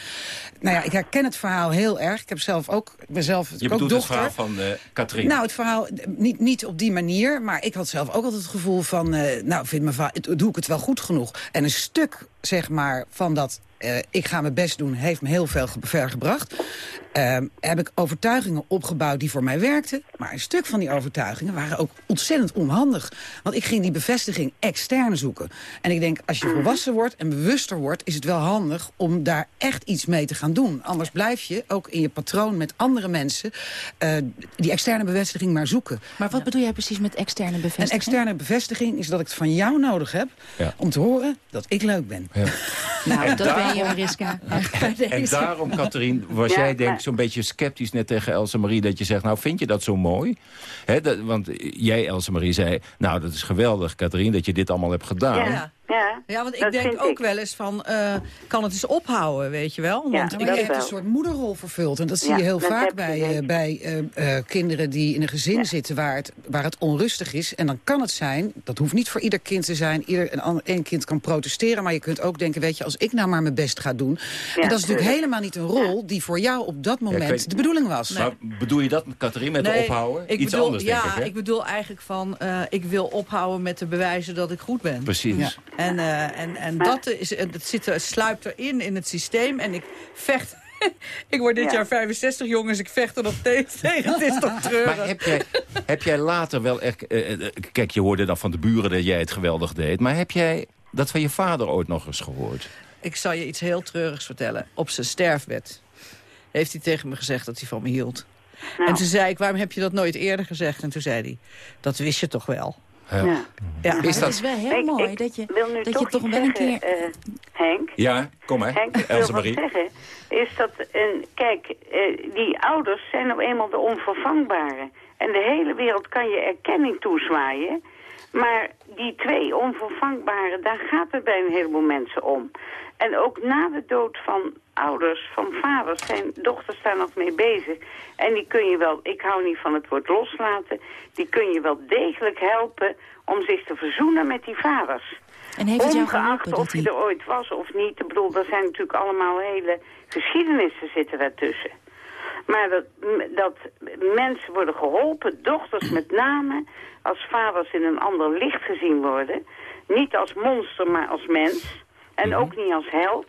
S13: nou ja, ik herken het verhaal heel erg. Ik heb zelf ook, ik ben zelf
S12: Je
S13: ook
S12: bedoelt het
S13: dochter.
S12: verhaal van eh Katrien.
S13: Nou, het verhaal, eh, niet, niet op die manier, maar ik had zelf ook altijd het gevoel van... eh, nou, vindt mijn vader, doe ik het wel goed genoeg? En een stuk, zeg maar, van dat... eh, ik ga mijn best doen, heeft me heel veel ver gebracht. Ehm, heb ik overtuigingen opgebouwd die voor mij werkten. Maar een stuk van die overtuigingen waren ook ontzettend onhandig. Want ik ging die bevestiging extern zoeken. En ik denk, als je volwassen wordt en bewuster wordt... is het wel handig om daar echt iets mee te gaan doen. Anders blijf je ook in je patroon met andere mensen... eh, die externe bevestiging maar zoeken.
S11: Maar wat bedoel jij precies met externe bevestiging?
S13: Een externe bevestiging is dat ik het van jou nodig heb...
S12: Ja.
S13: om te horen dat ik leuk ben. *laughs*
S11: Nou,
S12: En
S11: dat ben je,
S12: daarom-
S11: Mariska. *laughs*
S12: En daarom, Catherine, was
S16: Ja,
S12: jij denk ik zo'n beetje sceptisch net tegen Else Marie... dat je zegt, nou vind je dat zo mooi? Dat, want jij, Else Marie, zei... nou, dat is geweldig, Catherine, dat je dit allemaal hebt gedaan.
S15: Ja.
S16: Ja,
S15: Ja, want ik denk ook
S16: ik.
S15: wel eens van, eh, kan het eens ophouden, weet je wel? Want
S16: Ja,
S15: ik
S16: wel.
S13: een soort moederrol vervuld. En dat zie
S16: Ja,
S13: je heel vaak bij, eh, bij eh, eh, kinderen die in een gezin zitten waar het, waar het onrustig is. En dan kan het zijn, dat hoeft niet voor ieder kind te zijn. Ieder, een, ander, een kind kan protesteren, maar je kunt ook denken... weet je, als ik nou maar mijn best ga doen. en dat is natuurlijk
S16: tuurlijk.
S13: helemaal niet een rol die voor jou op dat moment
S12: weet-
S13: de bedoeling was.
S12: Maar bedoel je dat, Catherine, met
S15: Nee,
S12: ophouden?
S15: ik
S12: Iets
S15: bedoel,
S12: anders,
S15: ja,
S12: denk ik, hè?
S15: ik bedoel eigenlijk van, eh, ik wil ophouden met te bewijzen dat ik goed ben.
S12: Precies.
S13: Ja.
S15: En, eh, en, en dat, is, en dat zit er, sluipt erin in het systeem. En ik vecht... *laughs* ik word dit
S16: Ja.
S15: jaar 65, jongens. Ik vecht er nog steeds *laughs* tegen. Het is toch treurig.
S12: Maar heb jij, heb jij later wel echt... eh, eh, kijk, je hoorde dan van de buren dat jij het geweldig deed. Maar heb jij dat van je vader ooit nog eens gehoord?
S15: Ik zal je iets heel treurigs vertellen. Op zijn sterfbed heeft hij tegen me gezegd dat hij van me hield.
S16: Nou.
S15: En toen zei ik, waarom heb je dat nooit eerder gezegd? En toen zei hij, dat wist je toch wel.
S12: Ja.
S16: Ja.
S15: Ja.
S12: Is
S11: dat
S12: dat...
S11: is wel heel
S16: Ik-
S11: mooi
S16: ik
S11: dat je,
S16: wil nu
S11: dat je toch wel een keer...
S16: eh, Henk.
S12: Ja, kom maar,
S16: Henk, ik wil
S12: Marie.
S16: zeggen. Is dat, een, kijk, eh, die ouders zijn nou eenmaal de onvervangbare. En de hele wereld kan je erkenning toezwaaien. Maar die twee onvervangbare, daar gaat het bij een heleboel mensen om. En ook na de dood van ouders, van vaders, zijn dochters daar nog mee bezig. En die kun je wel, ik hou niet van het woord loslaten, die kun je wel degelijk helpen om zich te verzoenen met die vaders.
S11: En heeft het
S16: Ongeacht of hij er ooit was of niet. Ik bedoel, er zijn natuurlijk allemaal hele geschiedenissen zitten daartussen. Maar dat, dat mensen worden geholpen, dochters met name, als vaders in een ander licht gezien worden. Niet als monster, maar als mens. En ook niet als held.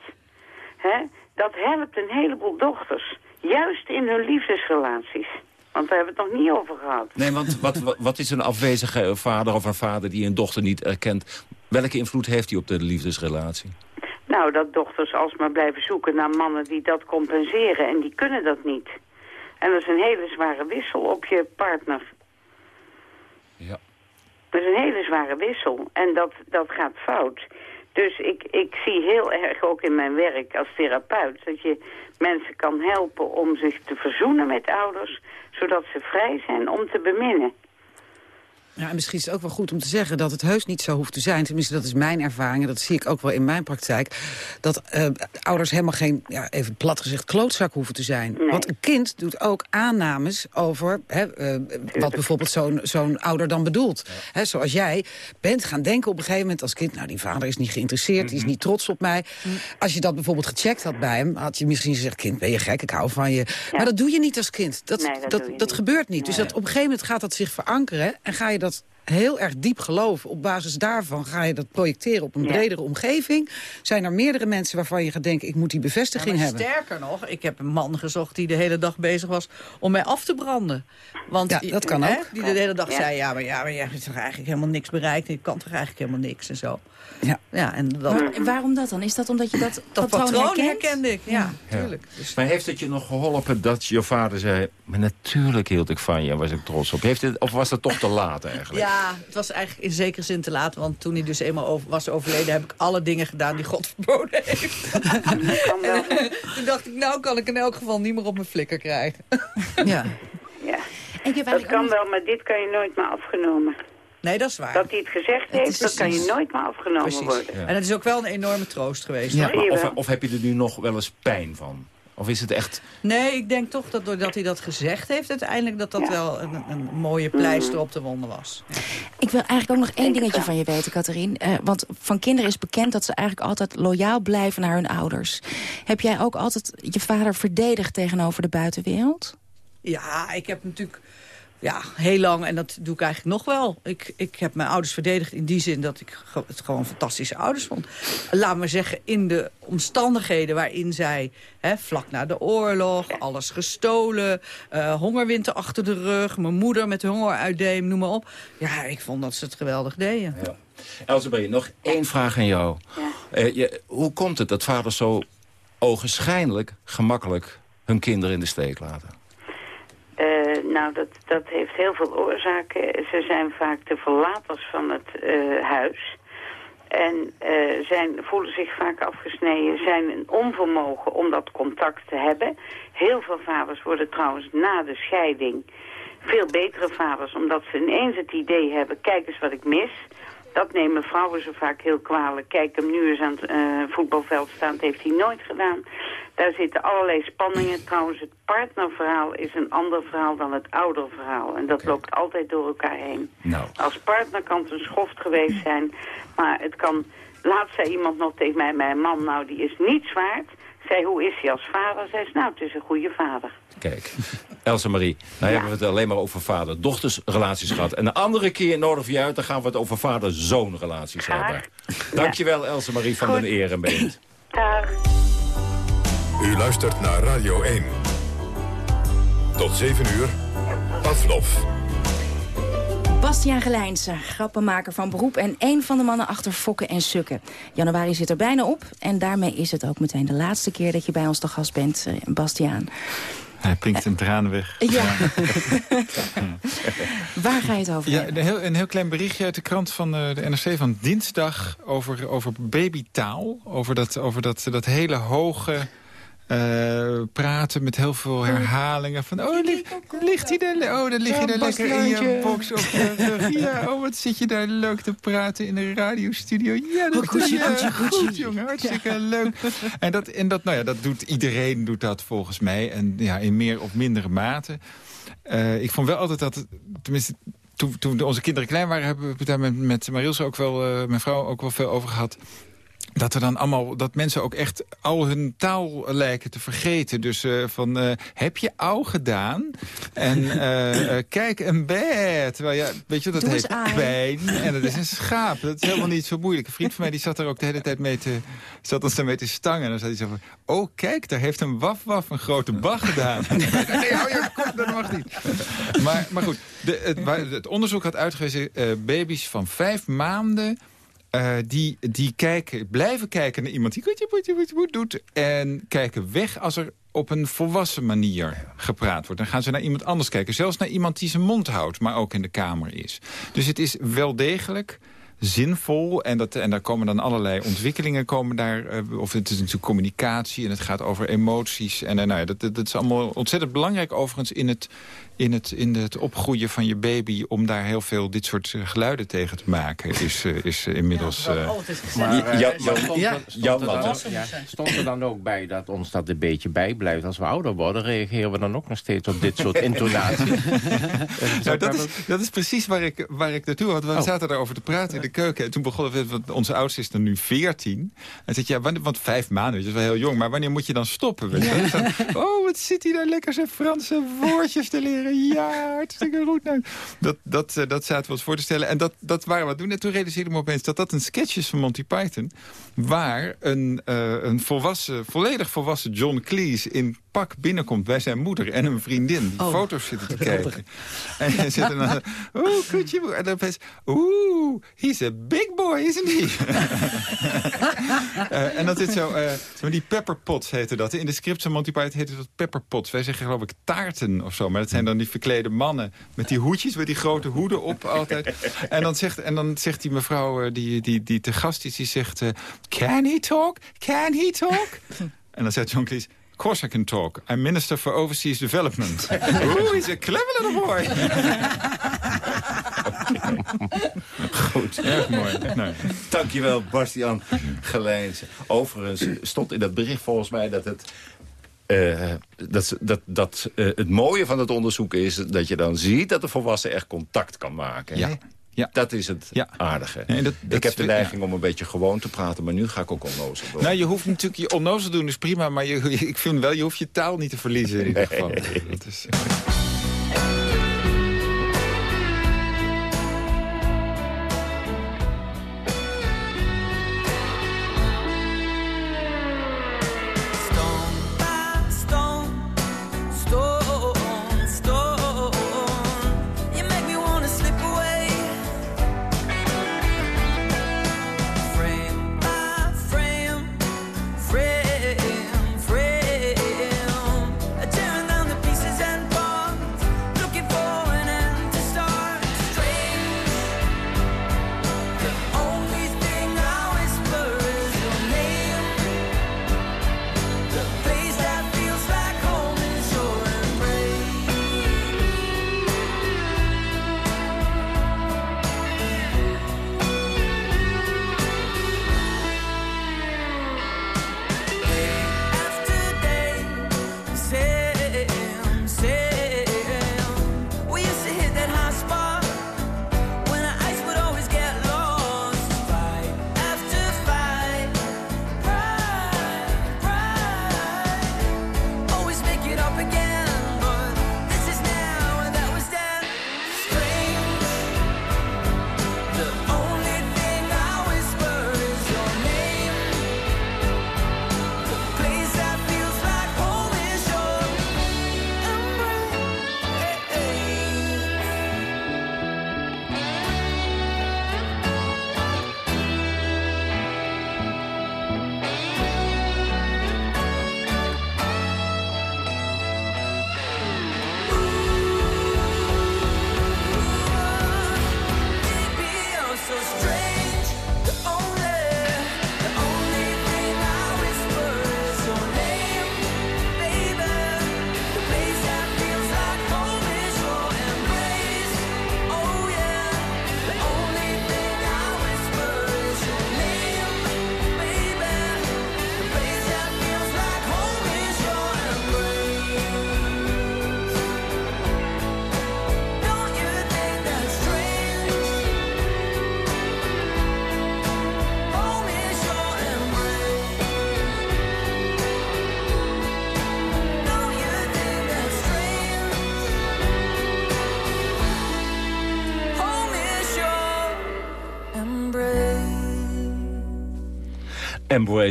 S16: Hè? Dat helpt een heleboel dochters. Juist in hun liefdesrelaties. Want daar hebben we het nog niet over gehad.
S12: Nee, want wat, wat, wat is een afwezige vader of een vader die een dochter niet erkent? Welke invloed heeft hij op de liefdesrelatie?
S16: Nou, dat dochters alsmaar blijven zoeken naar mannen die dat compenseren. En die kunnen dat niet. En dat is een hele zware wissel op je partner.
S12: Ja.
S16: Dat is een hele zware wissel. En dat, dat gaat fout. Dus ik, ik zie heel erg ook in mijn werk als therapeut... dat je mensen kan helpen om zich te verzoenen met ouders... zodat ze vrij zijn om te beminnen.
S13: Ja, en misschien is het ook wel goed om te zeggen dat het heus niet zo hoeft te zijn. Tenminste, dat is mijn ervaring en dat zie ik ook wel in mijn praktijk. Dat eh, ouders helemaal geen, ja, even plat gezegd, klootzak hoeven te zijn. Want een kind doet ook aannames over hè, eh, wat bijvoorbeeld zo'n zo'n ouder dan bedoelt. Hè, zoals jij bent gaan denken op een gegeven moment als kind... nou, die vader is niet geïnteresseerd, die is niet trots op mij. Als je dat bijvoorbeeld gecheckt had bij hem... had je misschien gezegd, kind, ben je gek, ik hou van je. Maar dat doe je niet als kind. Dat,
S16: Nee, dat
S13: dat,
S16: niet.
S13: gebeurt niet. Dus dat op een gegeven moment gaat dat zich verankeren... en ga je dat heel erg diep geloven. Op basis daarvan ga je dat projecteren op een
S15: Ja.
S13: bredere omgeving. Zijn er meerdere mensen waarvan je gaat denken... ik moet die bevestiging
S15: Ja,
S13: hebben.
S15: Sterker nog, ik heb een man gezocht die de hele dag bezig was om mij af te branden. Want,
S13: Ja, dat kan
S15: hè,
S13: ook.
S15: Die de hele dag
S13: Ja.
S15: zei, ja, maar, ja, maar je hebt toch eigenlijk helemaal niks bereikt. Je kan toch eigenlijk helemaal niks en zo.
S13: Ja,
S15: ja en dat,
S11: waarom dat dan? Is dat omdat je dat,
S15: dat
S11: patroon,
S15: patroon herkende ik, ja,
S12: Ja.
S15: tuurlijk.
S12: Maar heeft het je nog geholpen dat je vader zei... maar natuurlijk hield ik van je en was ik trots op. Heeft het, of was dat toch te laat eigenlijk?
S15: Ja, het was eigenlijk in zekere zin te laat. Want toen hij dus eenmaal over, was overleden... heb ik alle dingen gedaan die God verboden heeft. *laughs* en, *laughs* toen dacht ik, nou kan ik in elk geval niet meer op mijn flikker krijgen.
S13: ja.
S16: Ja.
S11: Ik heb
S16: dat kan wel, maar dit kan je nooit meer afgenomen.
S15: Nee, dat is waar.
S16: Dat hij het gezegd heeft, dat kan je nooit meer afgenomen
S15: Precies.
S16: worden.
S15: En het is ook wel een enorme troost geweest.
S12: Ja, maar of, of heb je er nu nog wel eens pijn van? Of is het echt...
S15: Nee, ik denk toch dat doordat hij dat gezegd heeft... uiteindelijk dat dat wel een, een mooie pleister op de wonden was. Ja.
S11: Ik wil eigenlijk ook nog één dingetje van je weten, Catherine. Eh, want van kinderen is bekend dat ze eigenlijk altijd loyaal blijven naar hun ouders. Heb jij ook altijd je vader verdedigd tegenover de buitenwereld?
S15: Ja, ik heb natuurlijk... Ja, heel lang. En dat doe ik eigenlijk nog wel. Ik, ik heb mijn ouders verdedigd in die zin dat ik het gewoon fantastische ouders vond. Laat maar zeggen, in de omstandigheden waarin zij... Hè, vlak na de oorlog, alles gestolen, uh, hongerwinter achter de rug... mijn moeder met hongeruitdeem, noem maar op. Ja, ik vond dat ze het geweldig deden. Ja.
S12: Elsebeth, nog één vraag aan jou. Ja. Uh, je, hoe komt het dat vaders zo ogenschijnlijk gemakkelijk hun kinderen in de steek laten?
S16: Uh, nou, dat, dat heeft heel veel oorzaken. Ze zijn vaak de verlaters van het uh, huis. En uh, zijn, voelen zich vaak afgesneden, zijn een onvermogen om dat contact te hebben. Heel veel vaders worden trouwens na de scheiding veel betere vaders... omdat ze ineens het idee hebben, kijk eens wat ik mis... Dat nemen vrouwen zo vaak heel kwalijk. Kijk hem nu eens aan het uh, voetbalveld staan. Dat heeft hij nooit gedaan. Daar zitten allerlei spanningen. Trouwens, het partnerverhaal is een ander verhaal dan het ouderverhaal. En dat loopt altijd door elkaar heen.
S12: Nou.
S16: Als partner kan het een schoft geweest zijn. Maar het kan... Laatst zei iemand nog tegen mij, mijn man, nou die is niets waard. Zei, hoe is hij als vader? Zei nou het is een goede vader.
S12: Kijk, *laughs* Elsa Marie, nou hebben we het alleen maar over vader-dochters relaties gehad. En een andere keer nodig je uit, dan gaan we het over vader-zoon relaties hebben. Dankjewel Elsa Marie van Goed. den Erenbeet.
S16: Dag.
S2: U luistert naar Radio 1. Tot 7 uur, Pavlov.
S11: Bastiaan Gelijnse, grappenmaker van beroep... en een van de mannen achter Fokken en Sukken. Januari zit er bijna op en daarmee is het ook meteen de laatste keer... dat je bij ons te gast bent, uh, Bastiaan.
S8: Hij pinkt een traan weg.
S11: Ja. *laughs* Waar ga je het over
S8: ja, een heel, een heel klein berichtje uit de krant van de, de NRC van dinsdag... over, over babytaal. Over dat, over dat, dat hele hoge... Uh, praten met heel veel herhalingen. Van, oh, li ligt hij daar, oh, dan lig je daar lekker in je box op je Ja, oh, wat zit je daar leuk te praten in een radiostudio. Ja, dat
S11: goed,
S8: ja,
S11: goed,
S8: jongen, hartstikke leuk. En, dat, en dat, nou ja, dat doet iedereen, doet dat volgens mij. En ja, in meer of mindere mate. Uh, ik vond wel altijd dat, tenminste toen, toen onze kinderen klein waren... hebben we daar met, met Marilse ook wel, uh, mijn vrouw ook wel veel over gehad dat er dan allemaal dat mensen ook echt al hun taal lijken te vergeten. Dus uh, van uh, heb je au gedaan? En uh, *laughs* kijk een bed. Terwijl ja, weet je dat
S11: Doe
S8: heet pijn *laughs* en dat is een schaap. Dat is helemaal niet zo moeilijk. Een vriend van mij die zat er ook de hele tijd mee te zat ons daarmee te stangen. En dan zei hij zo van, oh kijk, daar heeft een waf waf een grote bag gedaan. *laughs* nee, hou je kop, dat mag niet. Maar, maar goed, de, het, het onderzoek had uitgewezen baby's van vijf maanden uh, die, die kijken, blijven kijken naar iemand die doet... en kijken weg als er op een volwassen manier gepraat wordt. Dan gaan ze naar iemand anders kijken. Zelfs naar iemand die zijn mond houdt, maar ook in de kamer is. Dus het is wel degelijk zinvol. En, dat, en daar komen dan allerlei ontwikkelingen komen daar. Uh, of het is natuurlijk communicatie en het gaat over emoties. En uh, nou ja, dat, dat, dat, is allemaal ontzettend belangrijk overigens in het, in, het, in het opgroeien van je baby... om daar heel veel dit soort uh, geluiden tegen te maken, is, is inmiddels...
S14: Ja, stond er dan ook bij dat ons dat een beetje bijblijft als we ouder worden? Reageren we dan ook nog steeds op dit soort *laughs* intonaties?
S8: nou, *laughs* dat, is, dat is precies waar ik, waar ik naartoe had. We oh. zaten daarover te praten in de keuken. En toen begonnen we, want onze oudste is dan nu 14. En zei ja, wanneer, want vijf maanden, dat is wel heel jong. Maar wanneer moet je dan stoppen? Weet je? Ja. Dan, oh, wat zit hij daar lekker zijn Franse woordjes te leren. Ja, hartstikke goed. Nou, dat, dat, uh, dat zaten we ons voor te stellen. En dat, dat waren we doen. En toen realiseerde ik me opeens dat dat een sketch is van Monty Python. Waar een, uh, een volwassen, volledig volwassen John Cleese in pak binnenkomt bij zijn moeder en een vriendin. Die oh. foto's zitten te kijken. En hij zit er dan... Oeh. En dan opeens... Oeh, he's a big boy, isn't he? uh, *laughs* en dat zit zo... Uh, die pepperpots heette dat. In de script van Monty Python heette dat pepperpots. Wij zeggen geloof ik taarten of zo. Maar dat zijn dan die verklede mannen met die hoedjes, met die grote hoeden op altijd. En dan zegt, en dan zegt die mevrouw uh, die, die, die te gast is, die zegt... Can he talk? Can he talk? en dan zegt John Cleese... Of course I can talk. I'm Minister for Overseas Development. *laughs* Oeh, he's a clever little boy.
S12: Goed.
S8: Erg mooi. Nee.
S12: Dankjewel, Bastiaan Gelijns. Overigens stond in dat bericht volgens mij dat het... Uh, dat, dat, dat uh, het mooie van het onderzoek is dat je dan ziet dat de volwassen echt contact kan maken.
S8: Ja. Ja.
S12: Dat is het
S8: ja.
S12: aardige.
S8: Nee, dat,
S12: ik heb de neiging om een beetje gewoon te praten, maar nu ga ik ook onnozel doen.
S8: Nou, je hoeft natuurlijk je onnozel doen is prima, maar je, *laughs* ik vind wel, je hoeft je taal niet te verliezen in ieder geval. Nee. Dat is,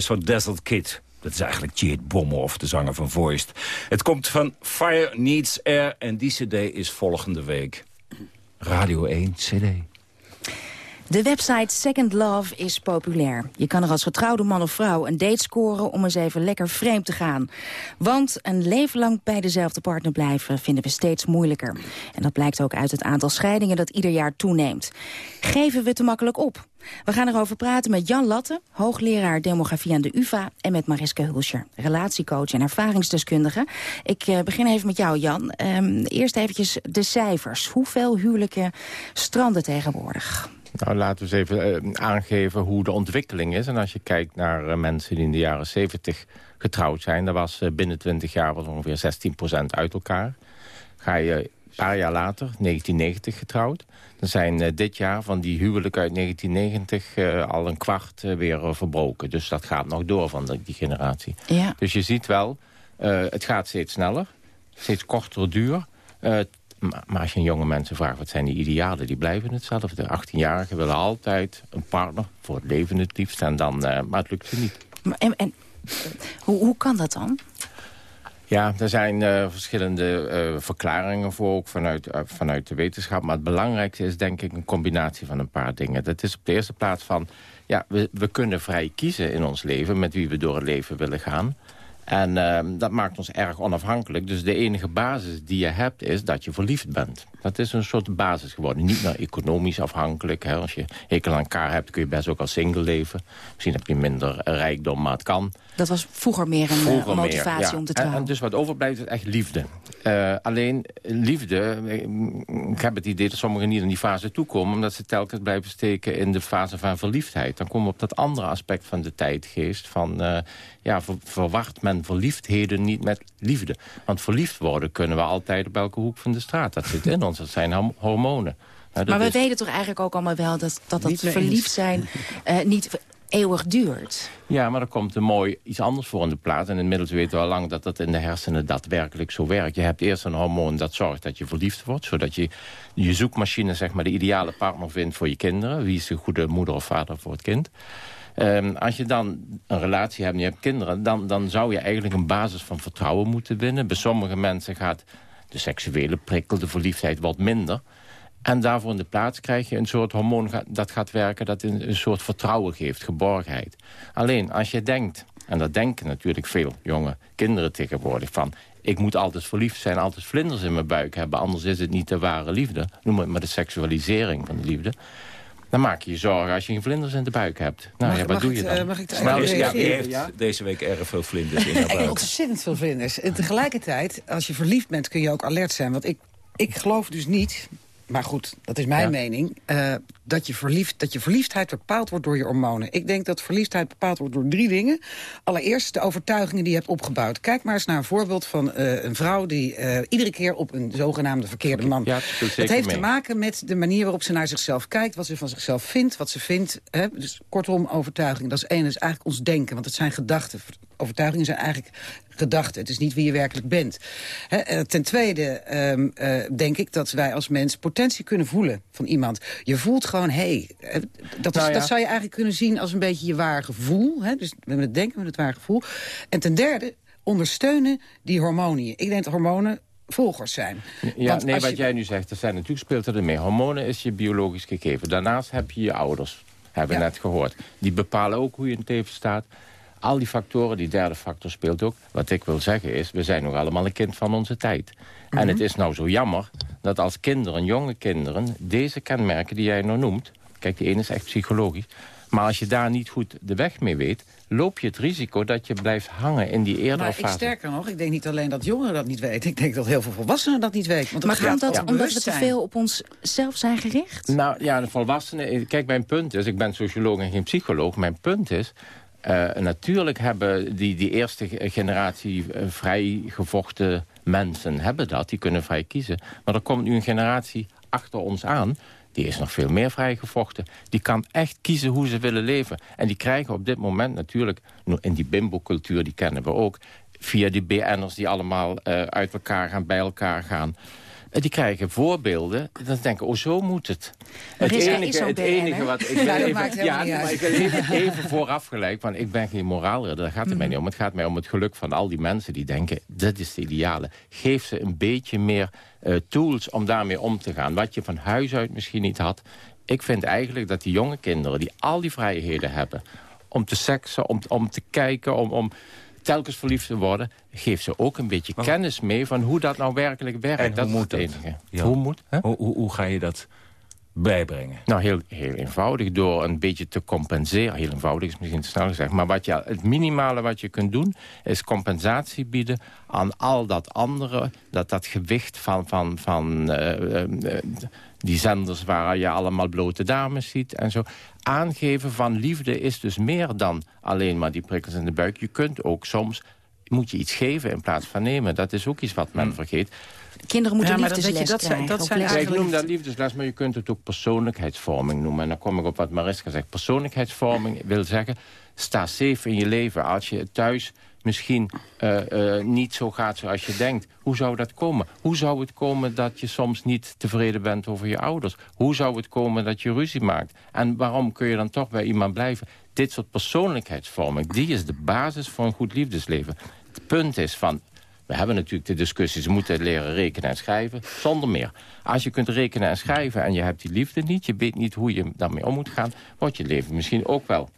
S12: Van Desert Kid. Dat is eigenlijk Jade Bomhoff, de zanger van Voiced. Het komt van Fire Needs Air en die cd is volgende week. Radio 1 cd.
S11: De website Second Love is populair. Je kan er als getrouwde man of vrouw een date scoren om eens even lekker vreemd te gaan. Want een leven lang bij dezelfde partner blijven vinden we steeds moeilijker. En dat blijkt ook uit het aantal scheidingen dat ieder jaar toeneemt. Geven we te makkelijk op? We gaan erover praten met Jan Latte, hoogleraar demografie aan de UvA... en met Mariska Hulscher, relatiecoach en ervaringsdeskundige. Ik eh, begin even met jou, Jan. Um, eerst eventjes de cijfers. Hoeveel huwelijken stranden tegenwoordig?
S14: Nou, laten we eens even uh, aangeven hoe de ontwikkeling is. En als je kijkt naar uh, mensen die in de jaren 70 getrouwd zijn... dan was uh, binnen 20 jaar was ongeveer 16% uit elkaar. Ga je een paar jaar later, 1990 getrouwd... dan zijn dit jaar van die huwelijken uit 1990 al een kwart weer verbroken. Dus dat gaat nog door van de, die generatie.
S11: Ja.
S14: Dus je ziet wel, het gaat steeds sneller, steeds korter duur... Maar als je een jonge mensen vraagt, wat zijn die idealen? Die blijven hetzelfde. De 18-jarigen willen altijd een partner, voor het leven het liefst. En dan, uh, maar het lukt ze niet.
S11: Maar, en, en hoe, hoe kan dat dan?
S14: Ja, er zijn uh, verschillende uh, verklaringen voor, ook vanuit, uh, vanuit de wetenschap. Maar het belangrijkste is denk ik een combinatie van een paar dingen. Dat is op de eerste plaats van, ja, we, we kunnen vrij kiezen in ons leven... met wie we door het leven willen gaan. En uh, dat maakt ons erg onafhankelijk. Dus de enige basis die je hebt is dat je verliefd bent. Dat is een soort basis geworden. Niet meer economisch afhankelijk. Hè. Als je hekel aan elkaar hebt, kun je best ook als single leven. Misschien heb je minder rijkdom, maar het kan.
S11: Dat was vroeger meer een vroeger motivatie meer, ja. om te trouwen.
S14: En, en, dus wat overblijft is echt liefde. Uh, alleen liefde, ik heb het idee dat sommigen niet in die fase toekomen... omdat ze telkens blijven steken in de fase van verliefdheid. Dan komen we op dat andere aspect van de tijdgeest. Van, uh, ja, ver, verwacht men verliefdheden niet met liefde. Want verliefd worden kunnen we altijd op elke hoek van de straat. Dat zit in ons, dat zijn hormonen.
S11: Nou, maar we is... weten toch eigenlijk ook allemaal wel dat dat, dat verliefd zijn uh, *laughs* niet eeuwig duurt.
S14: Ja, maar er komt een mooi iets anders voor in de plaats. En inmiddels weten we al lang dat dat in de hersenen daadwerkelijk zo werkt. Je hebt eerst een hormoon dat zorgt dat je verliefd wordt. Zodat je je zoekmachine zeg maar, de ideale partner vindt voor je kinderen. Wie is de goede moeder of vader voor het kind? Um, als je dan een relatie hebt en je hebt kinderen... Dan, dan zou je eigenlijk een basis van vertrouwen moeten winnen. Bij sommige mensen gaat seksuele prikkel, de verliefdheid wat minder... En daarvoor in de plaats krijg je een soort hormoon dat gaat werken... dat een, een soort vertrouwen geeft, geborgenheid. Alleen als je denkt, en dat denken natuurlijk veel jonge kinderen tegenwoordig... van ik moet altijd verliefd zijn, altijd vlinders in mijn buik hebben... anders is het niet de ware liefde. Noem het maar de seksualisering van de liefde. Dan maak je je zorgen als je geen vlinders in de buik hebt. Nou
S13: mag,
S14: ja, wat doe je dan?
S13: Uh, mag ik
S12: nou, is, ja, heeft ja? deze week erg veel vlinders in haar *laughs* buik.
S13: Ontzettend veel vlinders. En tegelijkertijd, als je verliefd bent, kun je ook alert zijn. Want ik, ik geloof dus niet maar goed, dat is mijn ja. mening, uh, dat, je verliefd, dat je verliefdheid bepaald wordt door je hormonen. Ik denk dat verliefdheid bepaald wordt door drie dingen. Allereerst de overtuigingen die je hebt opgebouwd. Kijk maar eens naar een voorbeeld van uh, een vrouw die uh, iedere keer op een zogenaamde verkeerde man...
S14: Ja,
S13: dat, dat heeft mee. te maken met de manier waarop ze naar zichzelf kijkt, wat ze van zichzelf vindt, wat ze vindt. Hè? Dus kortom, overtuiging. Dat is één, dat is eigenlijk ons denken, want het zijn gedachten. Overtuigingen zijn eigenlijk gedachten. Het is niet wie je werkelijk bent. He, ten tweede um, uh, denk ik dat wij als mens potentie kunnen voelen van iemand. Je voelt gewoon, hé, hey, dat, nou ja. dat zou je eigenlijk kunnen zien als een beetje je waar gevoel. He? Dus we het denken met het waar gevoel. En ten derde, ondersteunen die hormonen. Ik denk dat hormonen volgers zijn.
S14: Ja, Want nee, wat je... jij nu zegt, er zijn natuurlijk speelt er mee. Hormonen is je biologisch gegeven. Daarnaast heb je je ouders, hebben we ja. net gehoord. Die bepalen ook hoe je in het leven staat al die factoren, die derde factor speelt ook. Wat ik wil zeggen is, we zijn nog allemaal een kind van onze tijd. Mm -hmm. En het is nou zo jammer dat als kinderen, jonge kinderen... deze kenmerken die jij nou noemt... kijk, die ene is echt psychologisch... maar als je daar niet goed de weg mee weet loop je het risico dat je blijft hangen in die eerdere
S13: maar
S14: fase.
S13: Ik sterker nog, ik denk niet alleen dat jongeren dat niet weten. Ik denk dat heel veel volwassenen dat niet weten. Want
S11: maar gaat dat omdat we te veel op onszelf zijn gericht?
S14: Nou ja, de volwassenen... Kijk, mijn punt is, ik ben socioloog en geen psycholoog. Mijn punt is, uh, natuurlijk hebben die, die eerste generatie uh, vrijgevochten mensen hebben dat. Die kunnen vrij kiezen. Maar er komt nu een generatie achter ons aan... die is nog veel meer vrijgevochten. Die kan echt kiezen hoe ze willen leven. En die krijgen op dit moment natuurlijk... in die bimbo-cultuur, die kennen we ook... via die BN'ers die allemaal uh, uit elkaar gaan, bij elkaar gaan... Die krijgen voorbeelden. Dan denken, oh, zo moet het. Het
S11: is
S14: enige, het enige wat... Ik *laughs* wil
S11: Ja,
S14: even, ja, maar ik even, *laughs* even vooraf gelijk, want ik ben geen moraalridder. Daar gaat het mij niet om. Het gaat mij om het geluk van al die mensen die denken... dit is het ideale. Geef ze een beetje meer eh, tools om daarmee om te gaan. Wat je van huis uit misschien niet had. Ik vind eigenlijk dat die jonge kinderen die al die vrijheden hebben... om te seksen, om, om te kijken, om, om telkens verliefd te worden... geef ze ook een beetje kennis mee van hoe dat nou werkelijk werkt.
S12: En
S14: dat
S12: hoe moet
S14: het enige.
S12: Ja.
S14: Hoe moet? hè?
S12: Hoe, hoe, hoe ga je dat bijbrengen?
S14: Nou, heel, heel eenvoudig. Door een beetje te compenseren. Heel eenvoudig is misschien te snel gezegd. Maar wat je, het minimale wat je kunt doen... is compensatie bieden aan al dat andere. Dat, dat gewicht van, van, van eh, eh, die zenders waar je allemaal blote dames ziet en zo. Aangeven van liefde is dus meer dan alleen maar die prikkels in de buik. Je kunt ook soms... Moet je iets geven in plaats van nemen. Dat is ook iets wat men vergeet.
S11: Kinderen moeten
S13: Ja, maar dat je,
S11: liefdesles
S13: dat zijn- dat zijn
S11: les.
S14: Ja, ik noem dat liefdesles, maar je kunt het ook persoonlijkheidsvorming noemen. En dan kom ik op wat Mariska zegt. Persoonlijkheidsvorming wil zeggen, sta safe in je leven. Als je thuis misschien eh, eh, niet zo gaat zoals je denkt. Hoe zou dat komen? Hoe zou het komen dat je soms niet tevreden bent over je ouders? Hoe zou het komen dat je ruzie maakt? En waarom kun je dan toch bij iemand blijven? Dit soort persoonlijkheidsvorming, die is de basis voor een goed liefdesleven. Het punt is van, we hebben natuurlijk de discussie... ze moeten leren rekenen en schrijven, zonder meer. Als je kunt rekenen en schrijven en je hebt die liefde niet... je weet niet hoe je daarmee om moet gaan... wordt je leven misschien ook wel,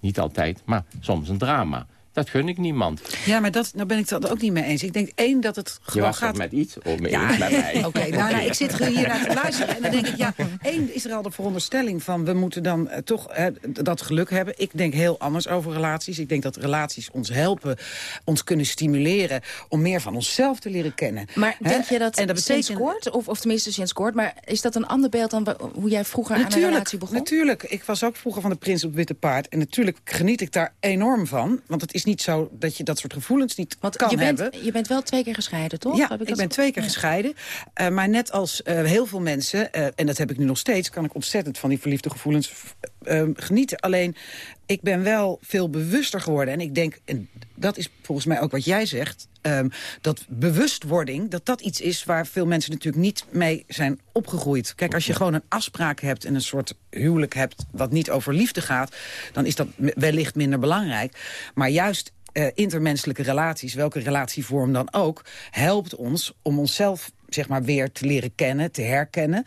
S14: niet altijd, maar soms een drama. Dat gun ik niemand.
S13: Ja, maar dat, daar ben ik het ook niet mee eens. Ik denk één dat het
S14: Je
S13: gewoon
S14: was
S13: gaat...
S14: met iets
S13: Ja,
S14: eens met mij. *laughs*
S13: Oké, nou, nou, ik zit hier naar te luisteren en dan denk ik, ja, één is er al de veronderstelling van, we moeten dan eh, toch eh, dat geluk hebben. Ik denk heel anders over relaties. Ik denk dat relaties ons helpen, ons kunnen stimuleren om meer van onszelf te leren kennen.
S11: Maar
S13: Hè?
S11: denk je dat,
S13: en dat
S11: sinds
S13: betekent,
S11: kort, of, of tenminste sinds kort... maar is dat een ander beeld dan hoe jij vroeger aan een
S13: Natuurlijk,
S11: relatie begon?
S13: natuurlijk. Ik was ook vroeger van de prins op het witte paard. En natuurlijk geniet ik daar enorm van. Want het is niet zo dat je dat soort gevoelens niet
S11: Want
S13: kan
S11: je bent,
S13: hebben.
S11: je bent wel twee keer gescheiden, toch?
S13: Ja,
S11: Heb
S13: ik, ben twee keer
S11: Ja.
S13: gescheiden. Eh, maar net als eh, heel veel mensen, eh, en dat heb ik nu nog steeds... kan ik ontzettend van die verliefde gevoelens eh, genieten. Alleen, ik ben wel veel bewuster geworden. En ik denk, en dat is volgens mij ook wat jij zegt... ehm, dat bewustwording, dat dat iets is waar veel mensen natuurlijk niet mee zijn opgegroeid. Kijk, als je gewoon een afspraak hebt en een soort huwelijk hebt... wat niet over liefde gaat, dan is dat wellicht minder belangrijk. Maar juist eh, intermenselijke relaties, welke relatievorm dan ook... helpt ons om onszelf zeg maar weer te leren kennen, te herkennen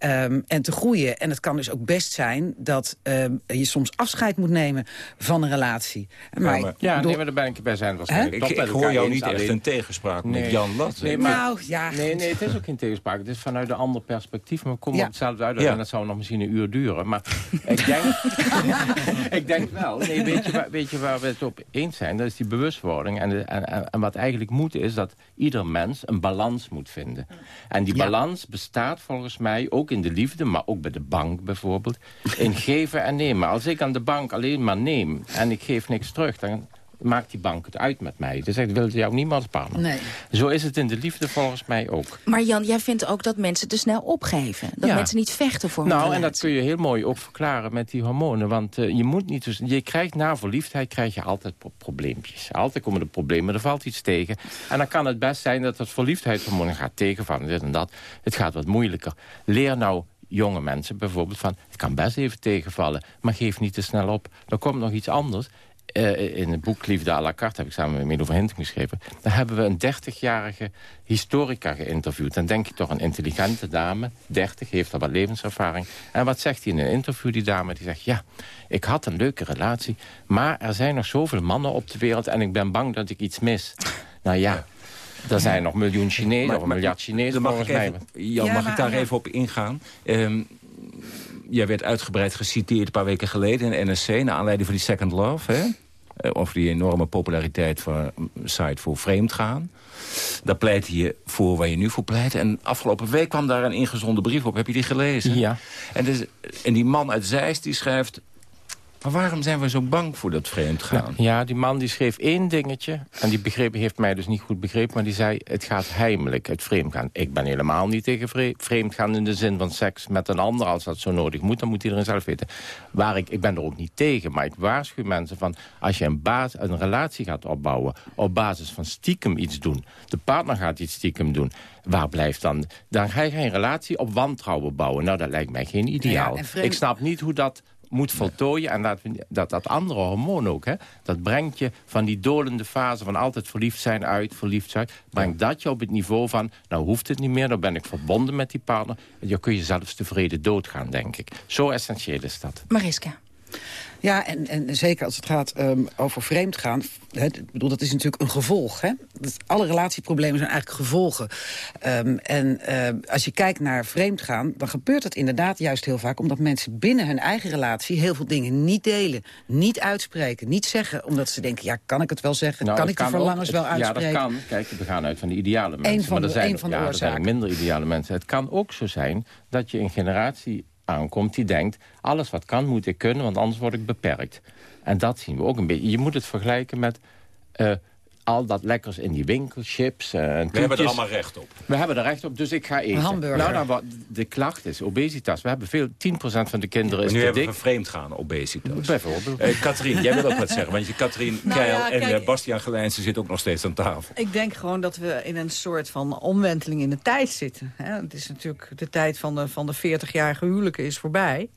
S13: ehm, en te groeien. En het kan dus ook best zijn dat ehm, je soms afscheid moet nemen van een relatie. Maar, ik
S14: ja, nee, maar daar ben ik bij zijn waarschijnlijk.
S12: Ik, hoor jou niet echt in tegenspraak met. Jan Lat.
S14: Nee, maar,
S13: Nou, ja,
S14: nee, nee, het is ook geen tegenspraak. Het is vanuit een ander perspectief. Maar we komen
S13: Ja.
S14: op hetzelfde uit.
S12: Ja.
S14: En dat zou nog misschien een uur duren. Maar ik denk, *laughs* ik denk wel. Nee, weet, je, waar, weet je waar we het op eens zijn? Dat is die bewustwording. En, de- en, en, en wat eigenlijk moet is dat ieder mens een balans moet vinden. En die
S13: Ja.
S14: balans bestaat volgens mij ook in de liefde... maar ook bij de bank bijvoorbeeld. In *laughs* geven en nemen. Als ik aan de bank alleen maar neem en ik geef niks terug... dan maakt die bank het uit met mij. Dus ik wil jou niemand spannen.
S13: Nee.
S14: Zo is het in de liefde volgens mij ook.
S11: Maar Jan, jij vindt ook dat mensen te snel opgeven. Dat
S14: Ja.
S11: mensen niet vechten voor
S14: Nou, en dat kun je heel mooi ook verklaren met die hormonen. Want eh, je moet niet... Dus, je krijgt na verliefdheid krijg je altijd pro- probleempjes. Altijd komen er problemen, er valt iets tegen. En dan kan het best zijn dat het verliefdheidshormoon gaat tegenvallen. Dit en dat. Het gaat wat moeilijker. Leer nou jonge mensen bijvoorbeeld van... het kan best even tegenvallen, maar geef niet te snel op. Er komt nog iets anders. Eh, in het boek Liefde à la carte heb ik samen met Milo van Hinten geschreven. Daar hebben we een 30-jarige historica geïnterviewd. Dan denk je toch een intelligente dame, 30, heeft al wat levenservaring. En wat zegt hij in een interview, die dame? Die zegt, ja, ik had een leuke relatie... maar er zijn nog zoveel mannen op de wereld... en ik ben bang dat ik iets mis. *laughs* Nou ja, er zijn nog miljoen Chinezen of een miljard Chinezen
S12: Dan mag ik
S14: volgens mij.
S12: even, Jan,
S13: Ja,
S12: mag
S13: maar-
S12: ik daar
S13: ja.
S12: even op ingaan? Ehm, jij werd uitgebreid geciteerd een paar weken geleden in de NSC... naar aanleiding van die Second Love, hè? Eh, Over die enorme populariteit van een site voor vreemdgaan. Daar pleitte je voor waar je nu voor pleit. En afgelopen week kwam daar een ingezonden brief op. Heb je die gelezen?
S14: Ja.
S12: En, dus, en die man uit Zeist die schrijft... Maar waarom zijn we zo bang voor dat vreemdgaan?
S14: Ja, die man die schreef één dingetje. En die begreep, heeft mij dus niet goed begrepen. Maar die zei, het gaat heimelijk, het vreemdgaan. Ik ben helemaal niet tegen vreemdgaan in de zin van seks met een ander. Als dat zo nodig moet, dan moet iedereen zelf weten. Waar ik, ik ben er ook niet tegen. Maar ik waarschuw mensen van, als je een, baas, een relatie gaat opbouwen... op basis van stiekem iets doen. De partner gaat iets stiekem doen. Waar blijft dan... Dan ga je geen relatie op wantrouwen bouwen. Nou, dat lijkt mij geen ideaal. Ik snap niet hoe dat moet voltooien. En dat, dat, dat andere hormoon ook, hè, dat brengt je van die dolende fase... van altijd verliefd zijn uit, verliefd zijn... brengt dat je op het niveau van, nou hoeft het niet meer... dan ben ik verbonden met die partner. Je kun je zelfs tevreden doodgaan, denk ik. Zo essentieel is dat.
S11: Mariska.
S13: Ja, en, en zeker als het gaat um, over vreemdgaan. Hè, ik bedoel, dat is natuurlijk een gevolg. Hè? Dat, alle relatieproblemen zijn eigenlijk gevolgen. Um, en uh, als je kijkt naar vreemdgaan, dan gebeurt het inderdaad juist heel vaak... omdat mensen binnen hun eigen relatie heel veel dingen niet delen. Niet uitspreken, niet zeggen. Omdat ze denken, ja, kan ik het wel zeggen? Nou, kan ik de verlangens ook, wel uitspreken?
S14: Ja, dat kan. Kijk, we gaan uit van de ideale mensen.
S13: Van
S14: maar
S13: er
S14: de, zijn,
S13: van de
S14: ja, er zijn minder ideale mensen. Het kan ook zo zijn dat je een generatie aankomt die denkt... alles wat kan moet ik kunnen, want anders word ik beperkt. En dat zien we ook een beetje. Je moet het vergelijken met... Uh, al dat lekkers in die winkel, chips uh, en
S12: We hebben er allemaal recht op.
S14: We hebben er recht op, dus ik ga eten.
S13: Een hamburger.
S14: Nou, nou, de klacht is obesitas. We hebben veel, 10% van de kinderen is
S12: nu
S14: te
S12: hebben
S14: dik.
S12: we vreemd gaan, obesitas.
S14: Bijvoorbeeld.
S12: Uh, Katrien, jij wil ook wat zeggen. Want je Katrien
S15: Nou
S12: Keil
S15: ja,
S12: en
S15: kijk-
S12: uh, Bastiaan Gelijnsen zitten ook nog steeds aan tafel.
S15: Ik denk gewoon dat we in een soort van omwenteling in de tijd zitten. Hè? Het is natuurlijk de tijd van de, van de 40-jarige huwelijken is voorbij.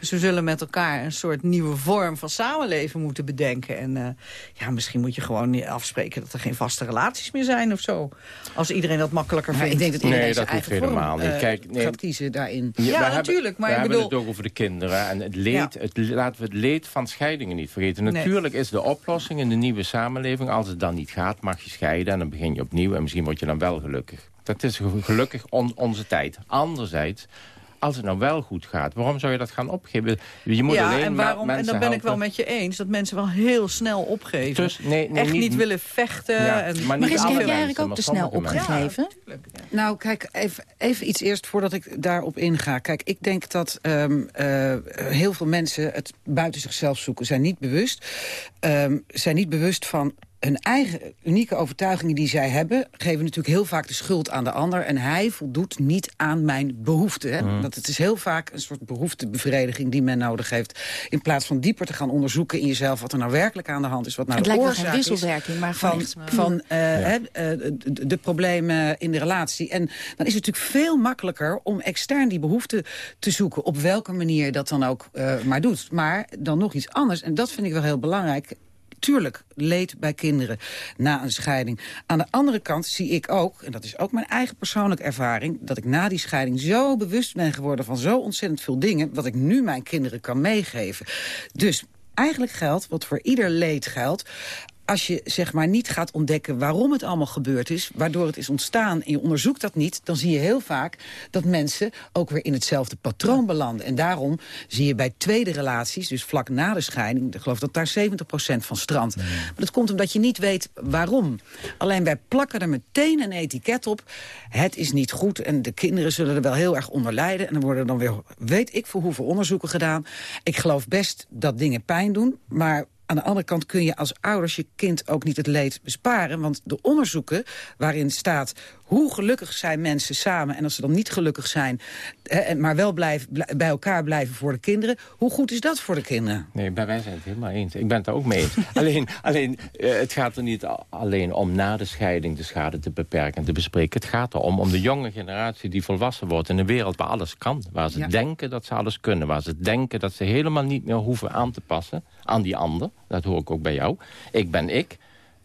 S15: Dus we zullen met elkaar een soort nieuwe vorm van samenleven moeten bedenken. En eh, ja, misschien moet je gewoon afspreken dat er geen vaste relaties meer zijn of zo. Als iedereen dat makkelijker
S13: Maar
S15: vindt.
S13: ik denk dat iedereen
S14: Nee, dat hoeft
S13: eigen vorm
S14: helemaal niet.
S13: eh,
S14: Kijk, nee.
S13: gaat kiezen daarin.
S15: Ja, natuurlijk, maar
S14: we
S15: ik
S14: hebben
S15: bedoel-
S14: het ook over de kinderen. En het leed,
S15: Ja.
S14: het, laten we het leed van scheidingen niet vergeten.
S15: Nee.
S14: Natuurlijk is de oplossing in de nieuwe samenleving... als het dan niet gaat, mag je scheiden en dan begin je opnieuw... en misschien word je dan wel gelukkig. Dat is ge- gelukkig on- onze tijd. Anderzijds, als het nou wel goed gaat... waarom zou je dat gaan opgeven? Je moet
S15: ja,
S14: alleen
S15: en,
S14: maar
S15: waarom, en dan ben ik wel met je eens dat mensen wel heel snel opgeven.
S14: Dus, nee, nee,
S15: Echt niet,
S14: niet-
S15: willen vechten.
S14: Ja,
S15: en...
S14: maar alle
S11: heb jij eigenlijk ook
S14: maar
S11: te snel opgegeven?
S13: Nou, kijk, even, even iets eerst voordat ik daarop inga. Kijk, ik denk dat ehm, eh, heel veel mensen het buiten zichzelf zoeken. Zijn niet bewust. ehm, zijn niet bewust van hun eigen unieke overtuigingen die zij hebben... geven natuurlijk heel vaak de schuld aan de ander. En hij voldoet niet aan mijn behoeften. Hè?
S14: Mhm.
S13: Dat het is heel vaak een soort behoeftebevrediging die men nodig heeft. In plaats van dieper te gaan onderzoeken in jezelf... wat er nou werkelijk aan de hand is. Wat nou
S11: Het
S13: de
S11: lijkt wel
S13: oorzaak
S11: wisselwerking, maar
S13: van,
S11: echt
S13: van eh, hè, eh, de, de problemen in de relatie. En dan is het natuurlijk veel makkelijker om extern die behoeften te zoeken. Op welke manier je dat dan ook eh, maar doet. Maar dan nog iets anders, en dat vind ik wel heel belangrijk... Tuurlijk, leed bij kinderen na een scheiding. Aan de andere kant zie ik ook, en dat is ook mijn eigen persoonlijke ervaring... dat ik na die scheiding zo bewust ben geworden van zo ontzettend veel dingen... wat ik nu mijn kinderen kan meegeven. Dus eigenlijk geldt, wat voor ieder leed geldt als je zeg maar niet gaat ontdekken waarom het allemaal gebeurd is... waardoor het is ontstaan en je onderzoekt dat niet... dan zie je heel vaak dat mensen ook weer in hetzelfde patroon belanden. En daarom zie je bij tweede relaties, dus vlak na de scheiding... ik geloof dat daar 70% van strandt. Maar dat komt omdat je niet weet waarom. Alleen wij plakken er meteen een etiket op. Het is niet goed en de kinderen zullen er wel heel erg onder lijden. En dan worden er dan weer, weet ik voor hoeveel onderzoeken gedaan. Ik geloof best dat dingen pijn doen, maar aan de andere kant kun je als ouders je kind ook niet het leed besparen. Want de onderzoeken waarin staat hoe gelukkig zijn mensen samen... en als ze dan niet gelukkig zijn, maar wel blijven, blij- bij elkaar blijven voor de kinderen... hoe goed is dat voor de kinderen?
S14: Nee, bij wij zijn het helemaal eens. Ik ben het daar ook mee eens. *laughs* alleen, alleen eh, het gaat er niet alleen om na de scheiding de schade te beperken en te bespreken. Het gaat erom om de jonge generatie die volwassen wordt in een wereld waar alles kan. Waar ze
S13: Ja.
S14: denken dat ze alles kunnen. Waar ze denken dat ze helemaal niet meer hoeven aan te passen aan die ander. Dat hoor ik ook bij jou. Ik ben ik.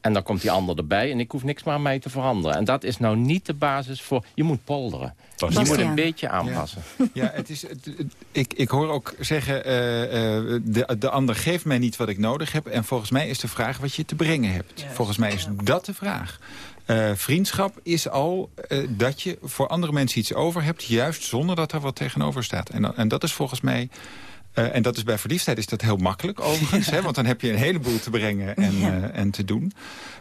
S14: En dan komt die ander erbij en ik hoef niks meer aan mij te veranderen. En dat is nou niet de basis voor... Je moet polderen. Je moet een beetje aanpassen.
S8: Ja, het is, het- het- ik, ik hoor ook zeggen, eh, eh, de, de ander geeft mij niet wat ik nodig heb. En volgens mij is de vraag wat je te brengen hebt. Volgens mij is dat de vraag. Eh, vriendschap is al eh, dat je voor andere mensen iets over hebt... juist zonder dat er wat tegenover staat. En, en dat is volgens mij... Uh, en dat is bij verliefdheid is dat heel makkelijk *laughs* overigens. hè, want dan heb je een heleboel te brengen en, uh, en te doen.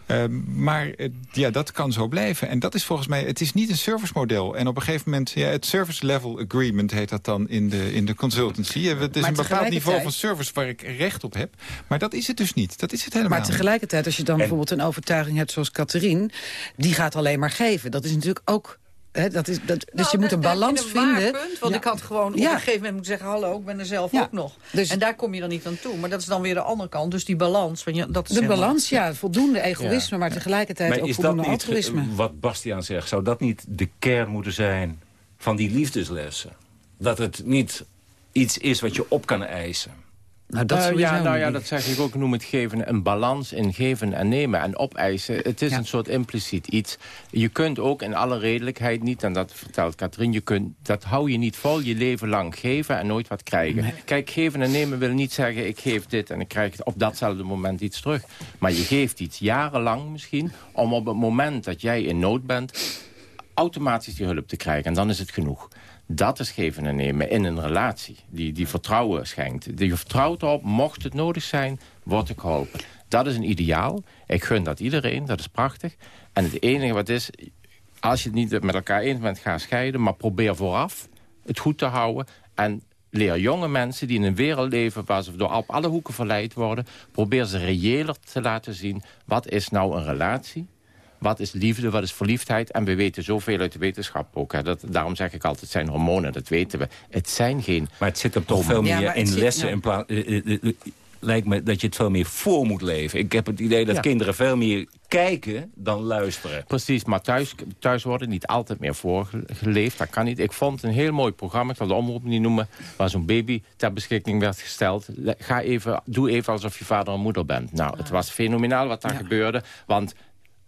S8: Uh, maar ja, dat kan zo blijven. En dat is volgens mij, het is niet een servicemodel. En op een gegeven moment, ja, het service level agreement heet dat dan in de, in de consultancy. Het is maar een bepaald niveau van service waar ik recht op heb. Maar dat is het dus niet. Dat is het helemaal
S13: Maar tegelijkertijd, als je dan bijvoorbeeld een overtuiging hebt zoals Catherine... die gaat alleen maar geven. Dat is natuurlijk ook dat is, dat, dus
S15: nou,
S13: je moet een balans
S15: een
S13: vinden.
S15: Punt, want ik had gewoon op een gegeven moment moeten zeggen... hallo, ik ben er zelf ook nog. Dus en daar kom je dan niet aan toe. Maar dat is dan weer de andere kant. Dus die balans. Van, ja, dat is
S13: de balans, ja. Voldoende egoïsme, maar tegelijkertijd
S12: maar
S13: ook voldoende altruïsme.
S12: wat Bastiaan zegt, zou dat niet de kern moeten zijn... van die liefdeslessen? Dat het niet iets is wat je op kan eisen.
S14: Nou, dat uh, ja, nou ja, dat zeg ik ook. noem het geven een balans in geven en nemen en opeisen. Het is een soort impliciet iets. Je kunt ook in alle redelijkheid niet, en dat vertelt Katrien... Je kunt, dat hou je niet vol je leven lang geven en nooit wat krijgen. Kijk, geven en nemen wil niet zeggen... ik geef dit en ik krijg op datzelfde moment iets terug. Maar je geeft iets jarenlang misschien... om op het moment dat jij in nood bent... automatisch die hulp te krijgen. En dan is het genoeg. Dat is geven en nemen in een relatie. Die, die vertrouwen schenkt. Je vertrouwt erop, mocht het nodig zijn, word ik geholpen. Dat is een ideaal. Ik gun dat iedereen, dat is prachtig. En het enige wat is, als je het niet met elkaar eens bent, ga scheiden. Maar probeer vooraf het goed te houden. En leer jonge mensen die in een wereld leven... waar ze door op alle hoeken verleid worden... probeer ze reëler te laten zien... wat is nou een relatie wat is liefde, wat is verliefdheid. En we weten zoveel uit de wetenschap ook. Hè. Dat, daarom zeg ik altijd, het zijn hormonen, dat weten we. Het zijn geen...
S12: Maar het zit hem toch veel meer in lessen... in plaats lijkt me dat je het veel meer voor moet leven. Ik heb het idee dat kinderen veel meer kijken dan luisteren.
S14: Precies, maar thuis, thuis worden niet altijd meer voorgeleefd. Dat kan niet. Ik vond een heel mooi programma, ik zal de omroep niet noemen... waar zo'n baby ter beschikking werd gesteld. Ga even, doe even alsof je vader en moeder bent. Nou, het was fenomenaal wat daar gebeurde. Want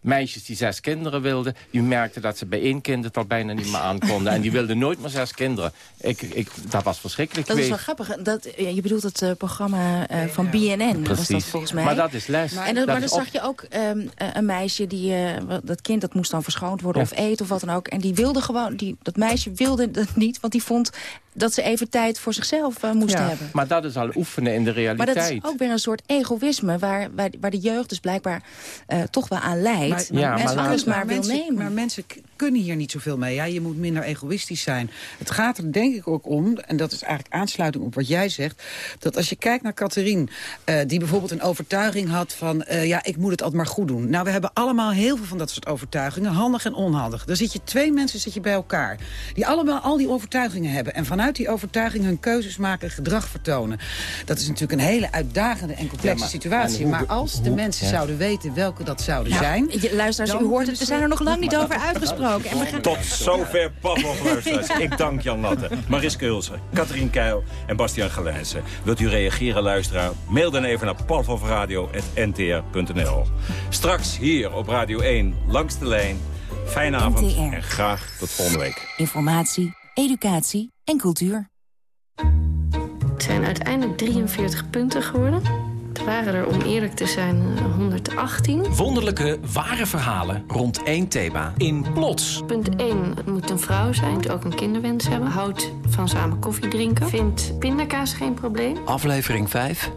S14: meisjes die zes kinderen wilden... die merkten dat ze bij één kind het al bijna niet meer aankonden. en die wilden nooit meer zes kinderen. Ik, ik, dat was verschrikkelijk.
S11: Dat is wel grappig. Dat, je bedoelt het uh, programma uh, van BNN.
S14: Precies.
S11: Was dat volgens mij.
S14: Maar dat is les.
S11: En dat, maar dan zag je ook um, een meisje, die, uh, dat kind dat moest dan verschoond worden... of eten of wat dan ook. En die wilde gewoon, die, dat meisje wilde dat niet... want die vond dat ze even tijd voor zichzelf uh, moesten ja, hebben.
S14: Maar dat is al oefenen in de realiteit.
S11: Maar dat is ook weer een soort egoïsme... waar, waar, waar de jeugd dus blijkbaar uh, toch wel aan leidt. Maar, ja, mensen maar, alles maar, maar wil
S13: mensen,
S11: nemen.
S13: Maar mensen kunnen hier niet zoveel mee. Ja, je moet minder egoïstisch zijn. Het gaat er denk ik ook om, en dat is eigenlijk aansluiting op wat jij zegt... dat als je kijkt naar Catherine, uh, die bijvoorbeeld een overtuiging had van... Uh, ja, ik moet het altijd maar goed doen. Nou, we hebben allemaal heel veel van dat soort overtuigingen, handig en onhandig. Dan zit je twee mensen zit je bij elkaar, die allemaal al die overtuigingen hebben... en vanuit die overtuiging hun keuzes maken, gedrag vertonen. Dat is natuurlijk een hele uitdagende en complexe ja, maar, situatie. Hoe, maar als de hoe, mensen ja. zouden weten welke dat zouden ja, zijn...
S11: Luisteraars, u hoort het, we zijn er nog lang niet over uitgesproken. En we gaan...
S12: Tot zover Pavlov luisteraars. *laughs* Ik dank Jan Latte, Mariske Hulsen, Katrien Keil en Bastiaan Gelijnsen. Wilt u reageren, luisteraar? Mail dan even naar pavlovradio.ntr.nl. Straks hier op Radio 1, langs de lijn. Fijne avond NTR. en graag tot volgende week.
S11: Informatie, educatie en cultuur.
S17: Het zijn uiteindelijk 43 punten geworden. Het waren er, om eerlijk te zijn, 118.
S18: Wonderlijke, ware verhalen rond één thema. In Plots.
S17: Punt 1. Het moet een vrouw zijn. Moet ook een kinderwens hebben. Houdt van samen koffie drinken. Vindt pindakaas geen probleem.
S18: Aflevering 5.